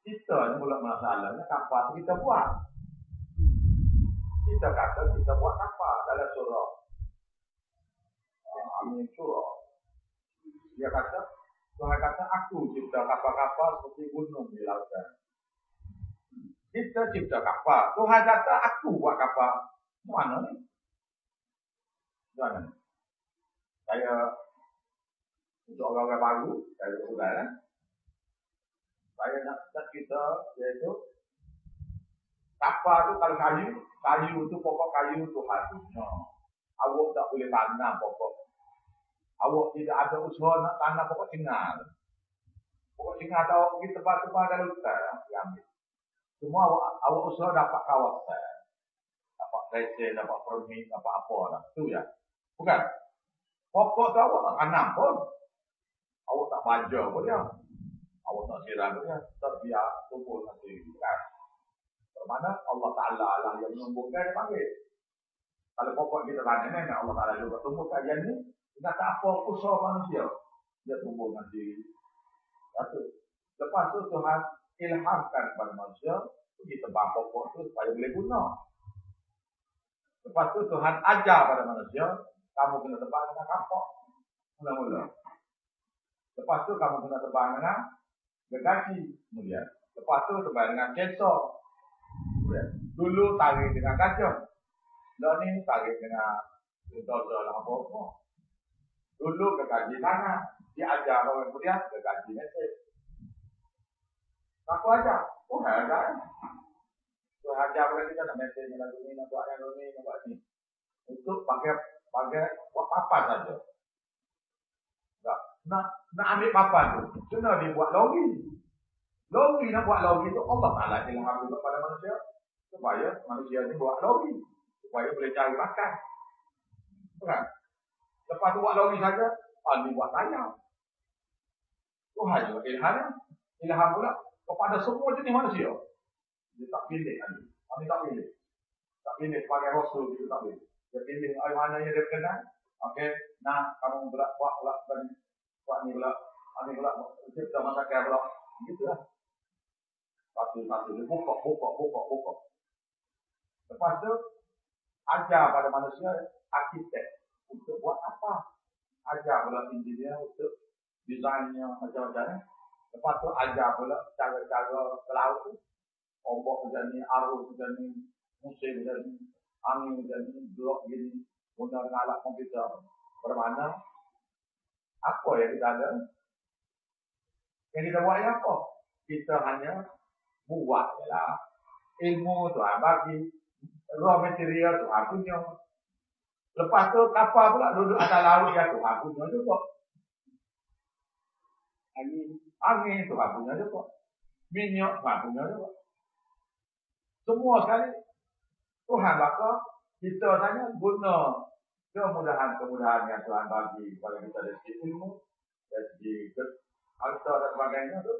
Kita ni pula masalahnya kapal kita buat. Kita kata kita buat kapal dalam surah. Ah, amin surah. Dia kata, Tuhan kata aku cipta kapal-kapal seperti gunung di lautan. Kita cipta kapal. Tuhan kata aku buat kapal. Mana ni? Ni? Saya untuk orang-orang baru, saya sudah eh? saya nak nak kita iaitu kapal tu kalau kayu, kayu tu pokok kayu tu. No. Awak tak boleh tanam pokok. Awak tidak ada usaha nak tanam pokok tinggal. Pokok tinggal tahu pergi tempat-tempat dalam hutan yang Semua awak, awak usaha dapat kawasan. Dapat resen, dapat permit, dapat apa lah. Itu ya. Bukan? Pokok tu awak tak tanam pun. Awak tak baca pun ya. Awak tak siram pun ya. Terbiak tumbuh nanti. Bukan? Bermana Allah Ta'ala lah yang menumbuhkan dia panggil. Kalau pokok kita tanya ni, Allah Ta'ala juga tumbuhkan yang ni. Dia tak apa usaha manusia. Dia tumbuh nanti. Satu. Lepas tu Tuhan ilhamkan kepada manusia. Pergi tebang pokok tu supaya boleh guna. Lepas tu Tuhan ajar pada manusia. Kamu kena tebang dengan kapok. Mula-mula. Lepas tu kamu kena tebang dengan gergaji. Kemudian. Lepas tu tebang dengan kesok. Kemudian. Dulu tarik dengan kaca. Dan ni tarik dengan dosa lah apa-apa. Dulu gergaji tanah. Dia ajar orang kemudian gergaji mesej. Aku ajar. Oh, ajar. So, ajar kepada kita nak mesej nak ni, nak buat yang ni, nak buat ni. Untuk pakai pakai buat papan saja. Tak. Nak nak ambil papan tu, kena dia buat logi. Logi nak buat logi tu Allah Taala ilham juga pada manusia supaya manusia ni buat logi supaya boleh cari makan. Bukan? Lepas tu buat logi saja, ah ni buat tayar. Tuhan juga ilham. Ilham pula kepada semua jenis manusia. Dia tak pilih lagi. Kami tak pilih. Tak pilih sebagai rasul, dia tak pilih. Pilih ayat mana yang dia kenal. Okey, nah kamu berat buat pula dan buat ni pula, ni pula cipta masa kaya pula. Gitu lah. Satu-satu dia buka, buka, buka, buka. Lepas tu ajar pada manusia arkitek untuk buat apa? Ajar pula engineer untuk desainnya macam-macam. Lepas tu ajar pula cara-cara ke laut tu. Ombak macam ni, arus macam ni, musim dan angin dan blok gini, menggunakan alat komputer. Bermana apa yang kita ada? Yang kita buat apa? Kita hanya buat je lah. Ilmu tu bagi. Raw material tu punya. Lepas tu kapal pula duduk atas laut yang tu punya juga. Angin, angin tu punya juga. Minyak punya juga. Semua sekali. Tuhan baka kita tanya guna kemudahan-kemudahan yang Tuhan bagi kepada kita dari segi ilmu, dari segi harta dan sebagainya tu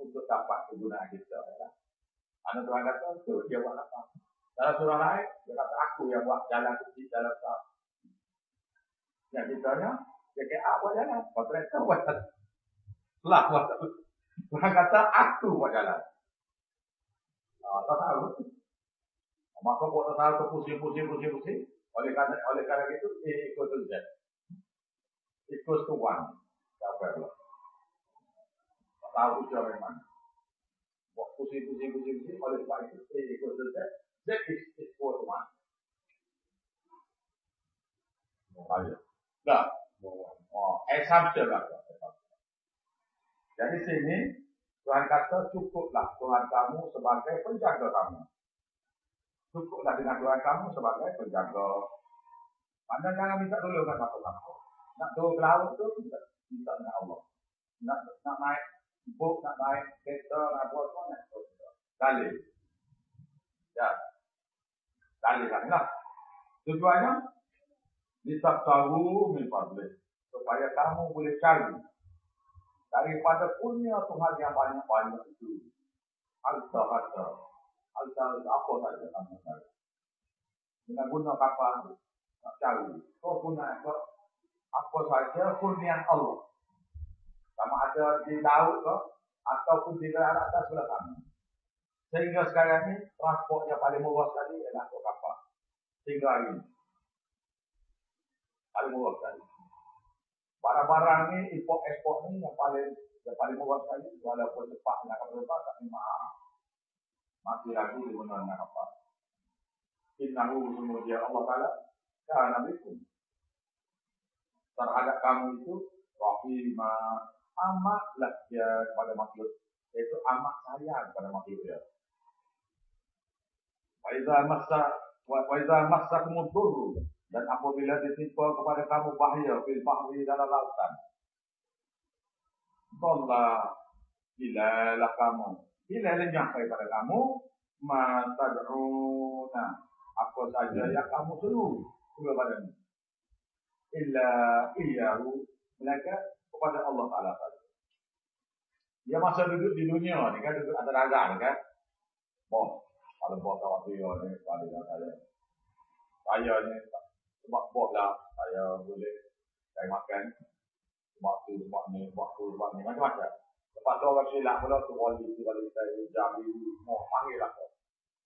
untuk dapat kegunaan kita. Ya. Anak Tuhan kata, tu dia buat apa? Dalam surah lain, dia kata, aku yang buat jalan kecil dalam sah. Yang kita nya, dia kata, aku buat jalan. Kontraktor buat jalan. Lah buat jalan. Tuhan kata, aku buat jalan. Ah, tak tahu. Maka buat tak tahu, pusing-pusing, pusing-pusing. Oleh kerana, oleh kerana itu, A equal to Z. Equals to 1. Tak apa tahu itu memang. Buat pusing, pusing, pusing, pusing. Oleh sebab itu, A equal to Z. Z is equal to 1. Oh, ya. Dah. Oh, assumption lah. Jadi sini, Tuhan kata cukuplah Tuhan kamu sebagai penjaga kamu. Cukuplah dengan Tuhan kamu sebagai penjaga. Anda jangan minta tolong kat siapa-siapa. Nak turun ke laut tu, minta, minta dengan Allah. Nak, nak naik Buk nak naik kereta nak buat semua nak Dalil. Ya. Dalil kan lah. Tujuannya Lihat tahu mifadlih Supaya kamu boleh cari Daripada punya Tuhan yang banyak-banyak itu Harta-harta Harta apa saja kamu cari Dengan guna kapal Nak cari Kau guna apa saja kurnian Allah sama ada di laut ke ataupun di darat atas sebelah kami. Sehingga sekarang ni transport yang paling murah sekali adalah untuk kapal. Sehingga hari ini. Paling murah sekali. Barang-barang ni, import ekspor ni yang paling yang paling murah sekali. Walaupun cepat nak kapal lepas, tapi mahal. Masih lagi di nak kapal. Innahu semua dia Allah Ta'ala. Pun. Terhadap kamu itu, Rahimah amatlah dia kepada makhluk iaitu amat sayang kepada makhluk dia Waiza masa Waiza masa kemudur dan apabila ditimpa kepada kamu bahaya fil bahri dalam lautan Dalla Bilalah kamu Bila lenyap kepada kamu Matad'una Apa saja yang kamu seru Kepada ini Illa iyahu Melainkan kepada Allah Taala saja. Dia masa duduk di dunia ni kan duduk antara agak ni kan. Boh, kalau boh kawan dia ni pada saya. Saya ni sebab boh lah saya boleh saya makan sebab tu sebab ni sebab tu sebab ni macam-macam. Lepas tu orang silap pula tu wali tu wali saya jadi mau panggil lah.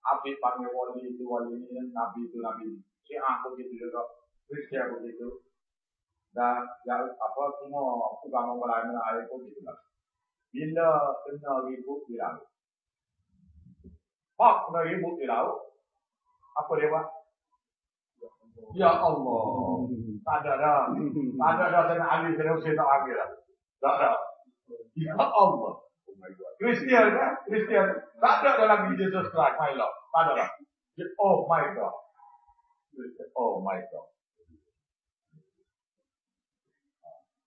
Abi panggil wali tu wali ni nabi tu nabi. Syiah begitu juga. Kristian begitu dan yang apa semua agama lain lain pun gitu lah. Bila kena ribut di laut. Pak kena ribut di laut. Apa dia buat? Ya Allah. Tak ada dah. Tak ada dah nak ambil saya usah tak ambil dah. Tak ada. Ya Allah. Oh my God. Kristian kan? Kristian. Tak ada dalam Jesus Christ, my Lord. Tak ada dah. Oh my God. Oh my God.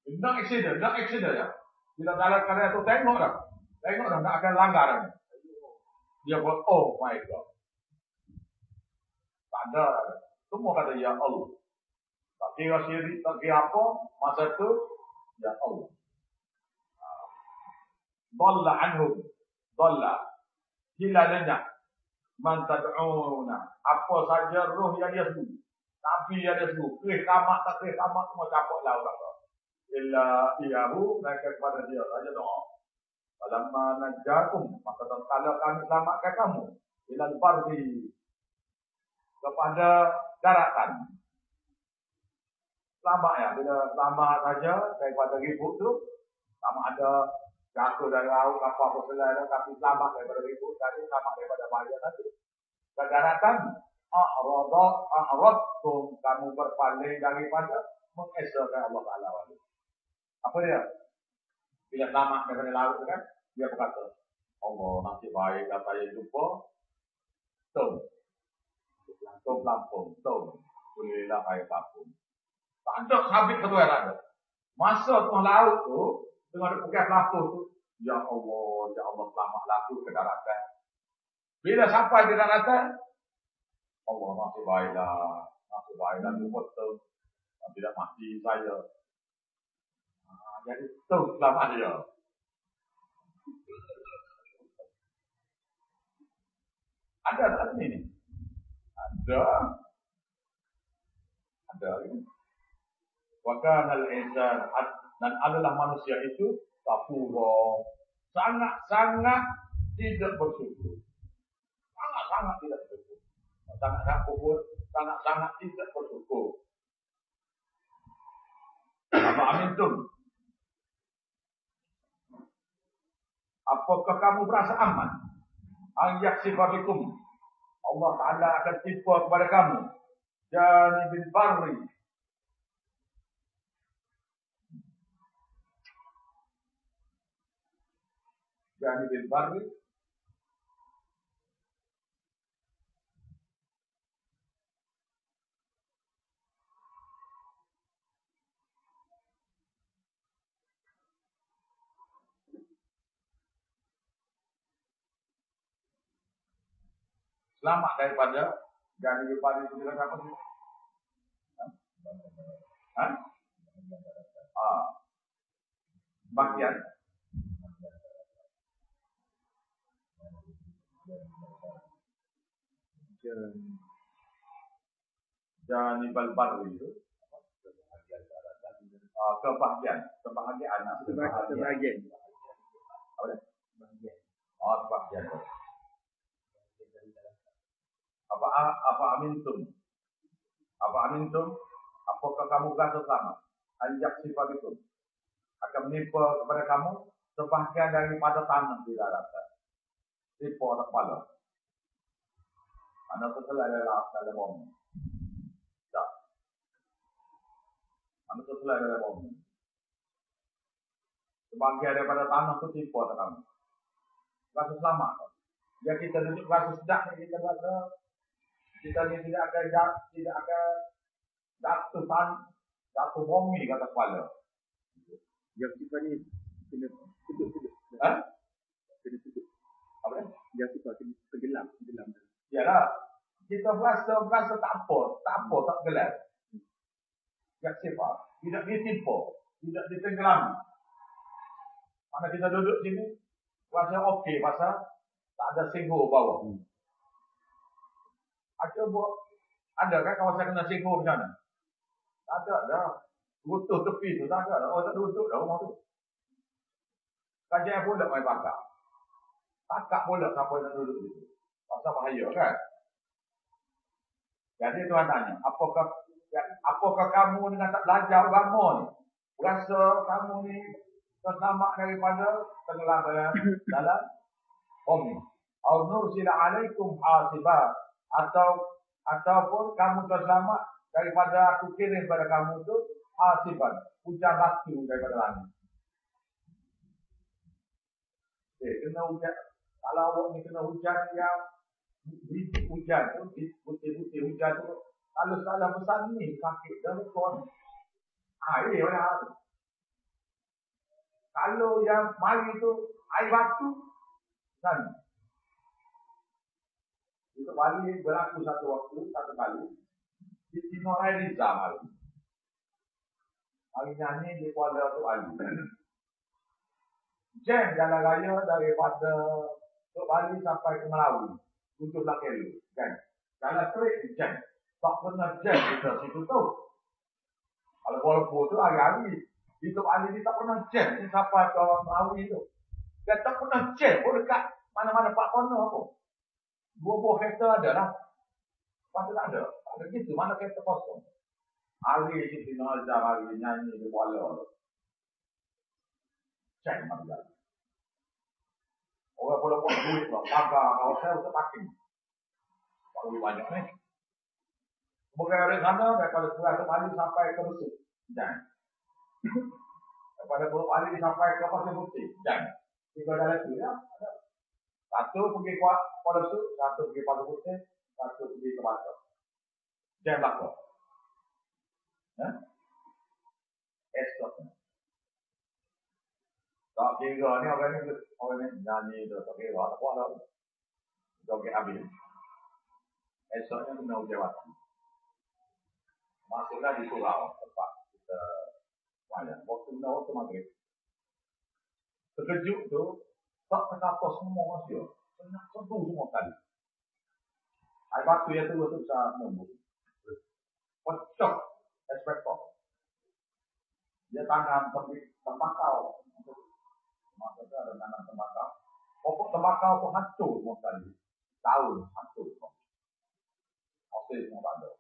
Nak accident, nak accident ya. Bila dalam keadaan itu tengok dah. Tengok dah, tak akan langgar. Dia buat, oh my God. Tak ada dah. Semua kata, Ya Allah. Tak kira siri, tak kira apa. Masa itu, Ya Allah. Dalla anhum. Dalla. Gila lenyap. Man tad'una. Apa saja roh yang dia suruh. Nabi yang dia suruh. Kris kamat, tak kris kamat, semua capok lah orang illa iyahu mereka kepada dia saja doa. Falamma najakum maka tatkala kami selamatkan kamu ila bardi kepada daratan. Selamat ya, bila selamat saja daripada ribut tu, sama ada jatuh dari laut, apa apa selai, tapi selamat daripada ribut tadi, selamat daripada bahaya tadi. ke daratan a'rada a'radtum kamu berpaling daripada mengesahkan Allah Taala wali. Apa dia? Bila selamat daripada laut kan, dia berkata, Allah nasib baik dah saya jumpa. Tum. Tum lampung. Tum. Bolehlah papun. Tak ada habis yang ada. Masa tengah laut tu, ada pegang pelapur tu, Ya Allah, Ya Allah selamatlah aku ke daratan. Bila sampai di daratan, Allah nasib baiklah. Nasib baiklah jumpa tum. Tidak mati saya. Ha, jadi tum selamat dia. Ada tak ni? Ada. Ada. Wakan al-insan dan adalah manusia itu kafuro. Sangat-sangat tidak bersyukur. Sangat-sangat tidak bersyukur. Sangat-sangat kufur, sangat-sangat tidak bersyukur. Apa amin tu? Apakah kamu berasa aman? Ayat sifatikum. Allah Ta'ala akan tipu kepada kamu. Jani bin Barri. Bin Barri. selamat daripada gani pada itu dengan apa sih? Ha? Ah. Bagian. Jani balbar itu. Ah, kebahagiaan, kebahagiaan, Kebahagiaan. Apa dia? Oh, kebahagiaan. Apa apa amintum? Apa amintum? Apakah kamu berasa selamat? Anjak sifat itu akan menimpa kepada kamu sebahagian daripada tanah di daratan. Tipu atau kepala. Mana setelah adalah dalam bumi. Tak. Mana setelah dalam bumi. Sebahagian daripada tanah itu tipu atau kamu. Rasa selamat. Ya kita duduk rasa sedap ni kita rasa kita ni tidak akan jat, tidak akan jatuh tan, jatuh bumi kata kepala. Yang sifat ni kena tutup-tutup. Ha? Kena tutup. Apa dia? Yang sifat kena tenggelam. Tenggelam. Yalah. Kita berasa, berasa tak apa, tak apa, tak gelar. Yang sifat. Tidak ditimpa. Tidak ditenggelam. Mana kita duduk sini, rasa okey pasal tak ada singgung bawah. Hmm. Ada buat, ada kan kawasan kena singgung macam mana? Tak ada dah. Rutuh tepi tu tak ada dah. Oh tak ada rutuh dah rumah tu. Kajian pun tak main pakak. Pakak pun tak siapa nak duduk situ. Pasal bahaya kan? Jadi tuan tanya, apakah ya, apakah kamu dengan tak belajar agama ni? Berasa kamu ni terselamat daripada tenggelam [COUGHS] dalam dalam bumi. Au nursila alaikum hasibat atau ataupun kamu terselamat daripada aku kirim pada kamu tu hasiban hujan batu daripada langit. Eh, kena hujan. Kalau awak ni kena hujan yang biji hujan tu, putih-putih hujan tu, kalau salah besar ni, sakit dah lekon. Air orang tu. Kalau yang mari tu, air batu, kan? Itu Bali berlaku satu waktu, satu kali. Di Timur Air Rizal hari. Hari nyanyi di tu Ali. Jam jalan raya daripada Tok Bali sampai ke Melawi. Tujuh belah kilo. Kan? Jalan straight jam. Tak pernah jam kita situ tu. Kalau walaupun tu hari-hari. Di Tok Bali ni tak pernah jam. Ni sampai ke Melawi tu. Dia tak pernah jam pun dekat mana-mana Pak Kono pun. Dua buah kereta ada lah. Pasal tak ada. Tak ada gitu. Mana kereta kosong. Hari ni Siti Nazar hari nyanyi di Kuala. Cek mana jalan. Orang boleh buat duit lah. Pagar kalau saya usah pakai. lebih banyak ni. Bukan dari sana, daripada Pulau Bali sampai ke Mesir. Jangan. Daripada Pulau Bali sampai ke Pasir Putih. Jangan. Tiga dalam itu ya. Satu pergi ke Kuala Su, satu pergi Pasir Putih, satu pergi ke Batu. Jangan Batu. Ya? Esok. Tak kira ni orang ni orang ni nyanyi tu tak kira tak kuat lah. Joget habis. Esoknya kena ujian Masuklah di surau tempat kita wayang. Waktu kena waktu maghrib. Terkejut tu, tak terkata semua masih. Senang sentuh semua tadi. Air batu yang tu tu bisa nombor. Pecah ekspektor. Dia tanam tembakau. Maksudnya ada tanam tembakau. Pokok tembakau tu hancur semua tadi. Tahun hancur. Hasil semua bandar.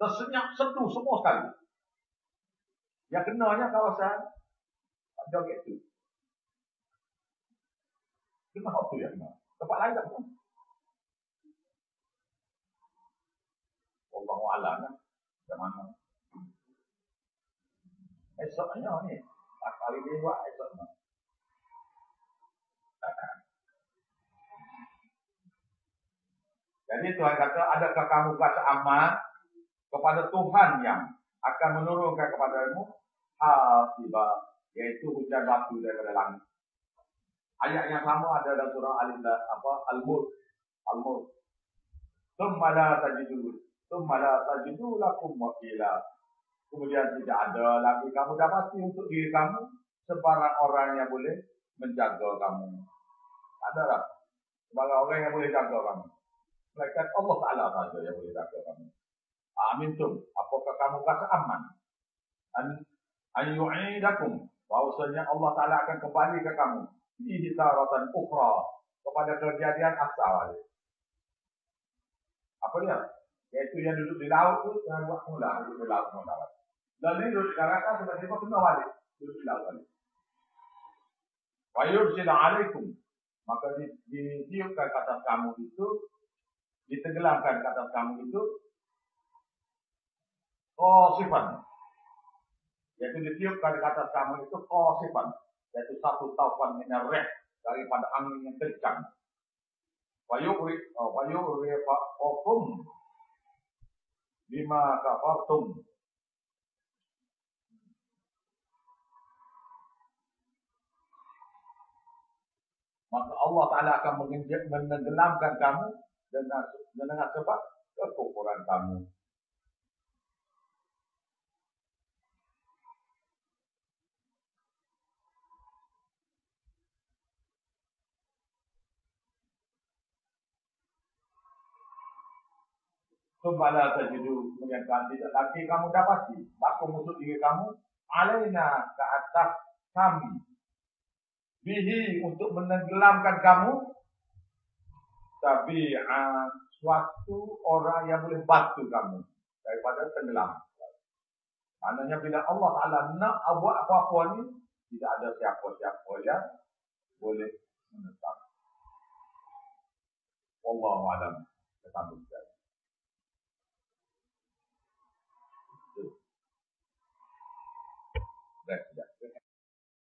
Tersenyap seduh semua sekali. Yang kenanya kawasan joget itu. Kenapa tu yang kena? Tempat lain tak pun. Allah Alam kan. Macam mana? Esoknya ni. Tak kali buat esoknya. Jadi Tuhan kata, adakah kamu rasa aman kepada Tuhan yang akan menurunkan kepadamu hasibah yaitu hujan batu daripada langit. Ayat yang sama ada dalam surah Al apa Al-Mulk. Al-Mulk. Tsumma la tajidu, tsumma la tajidu lakum wakila. Kemudian tidak ada lagi kamu dapati untuk diri kamu sebarang orang yang boleh menjaga kamu. Ada tak? Sebarang orang yang boleh jaga kamu. Mereka Allah Ta'ala saja yang boleh jaga kamu. Amin tu. Apakah kamu rasa aman? An ayyu'idakum bahwasanya Allah Taala akan kembali ke kamu di hitaratan ukhra kepada kejadian asal. Apa dia? Yaitu yang duduk di laut tu jangan buat mula duduk di laut mula. Dan ini duduk di daratan tiba-tiba kena balik duduk di laut balik. Wa yursila alaikum maka ditiupkan ke atas kamu itu ditenggelamkan ke atas kamu itu Qasifan. Yaitu ditiupkan ke atas kamu itu qasifan. Yaitu satu taufan minarreh daripada angin yang kencang. Wayuri oh, wayuri fa'okum bima kafartum. Maka Allah Ta'ala akan menenggelamkan kamu dengan, dengan sebab kekufuran kamu. Kembali tajidu kemudian tidak lagi kamu dapati. Baku musuh diri kamu. Alaina ke atas kami bihi untuk menenggelamkan kamu. Tapi suatu orang yang boleh bantu kamu daripada tenggelam. Maknanya bila Allah Taala nak buat apa-apa ni tidak ada siapa-siapa yang boleh menentang. Wallahu alam. Tetapi that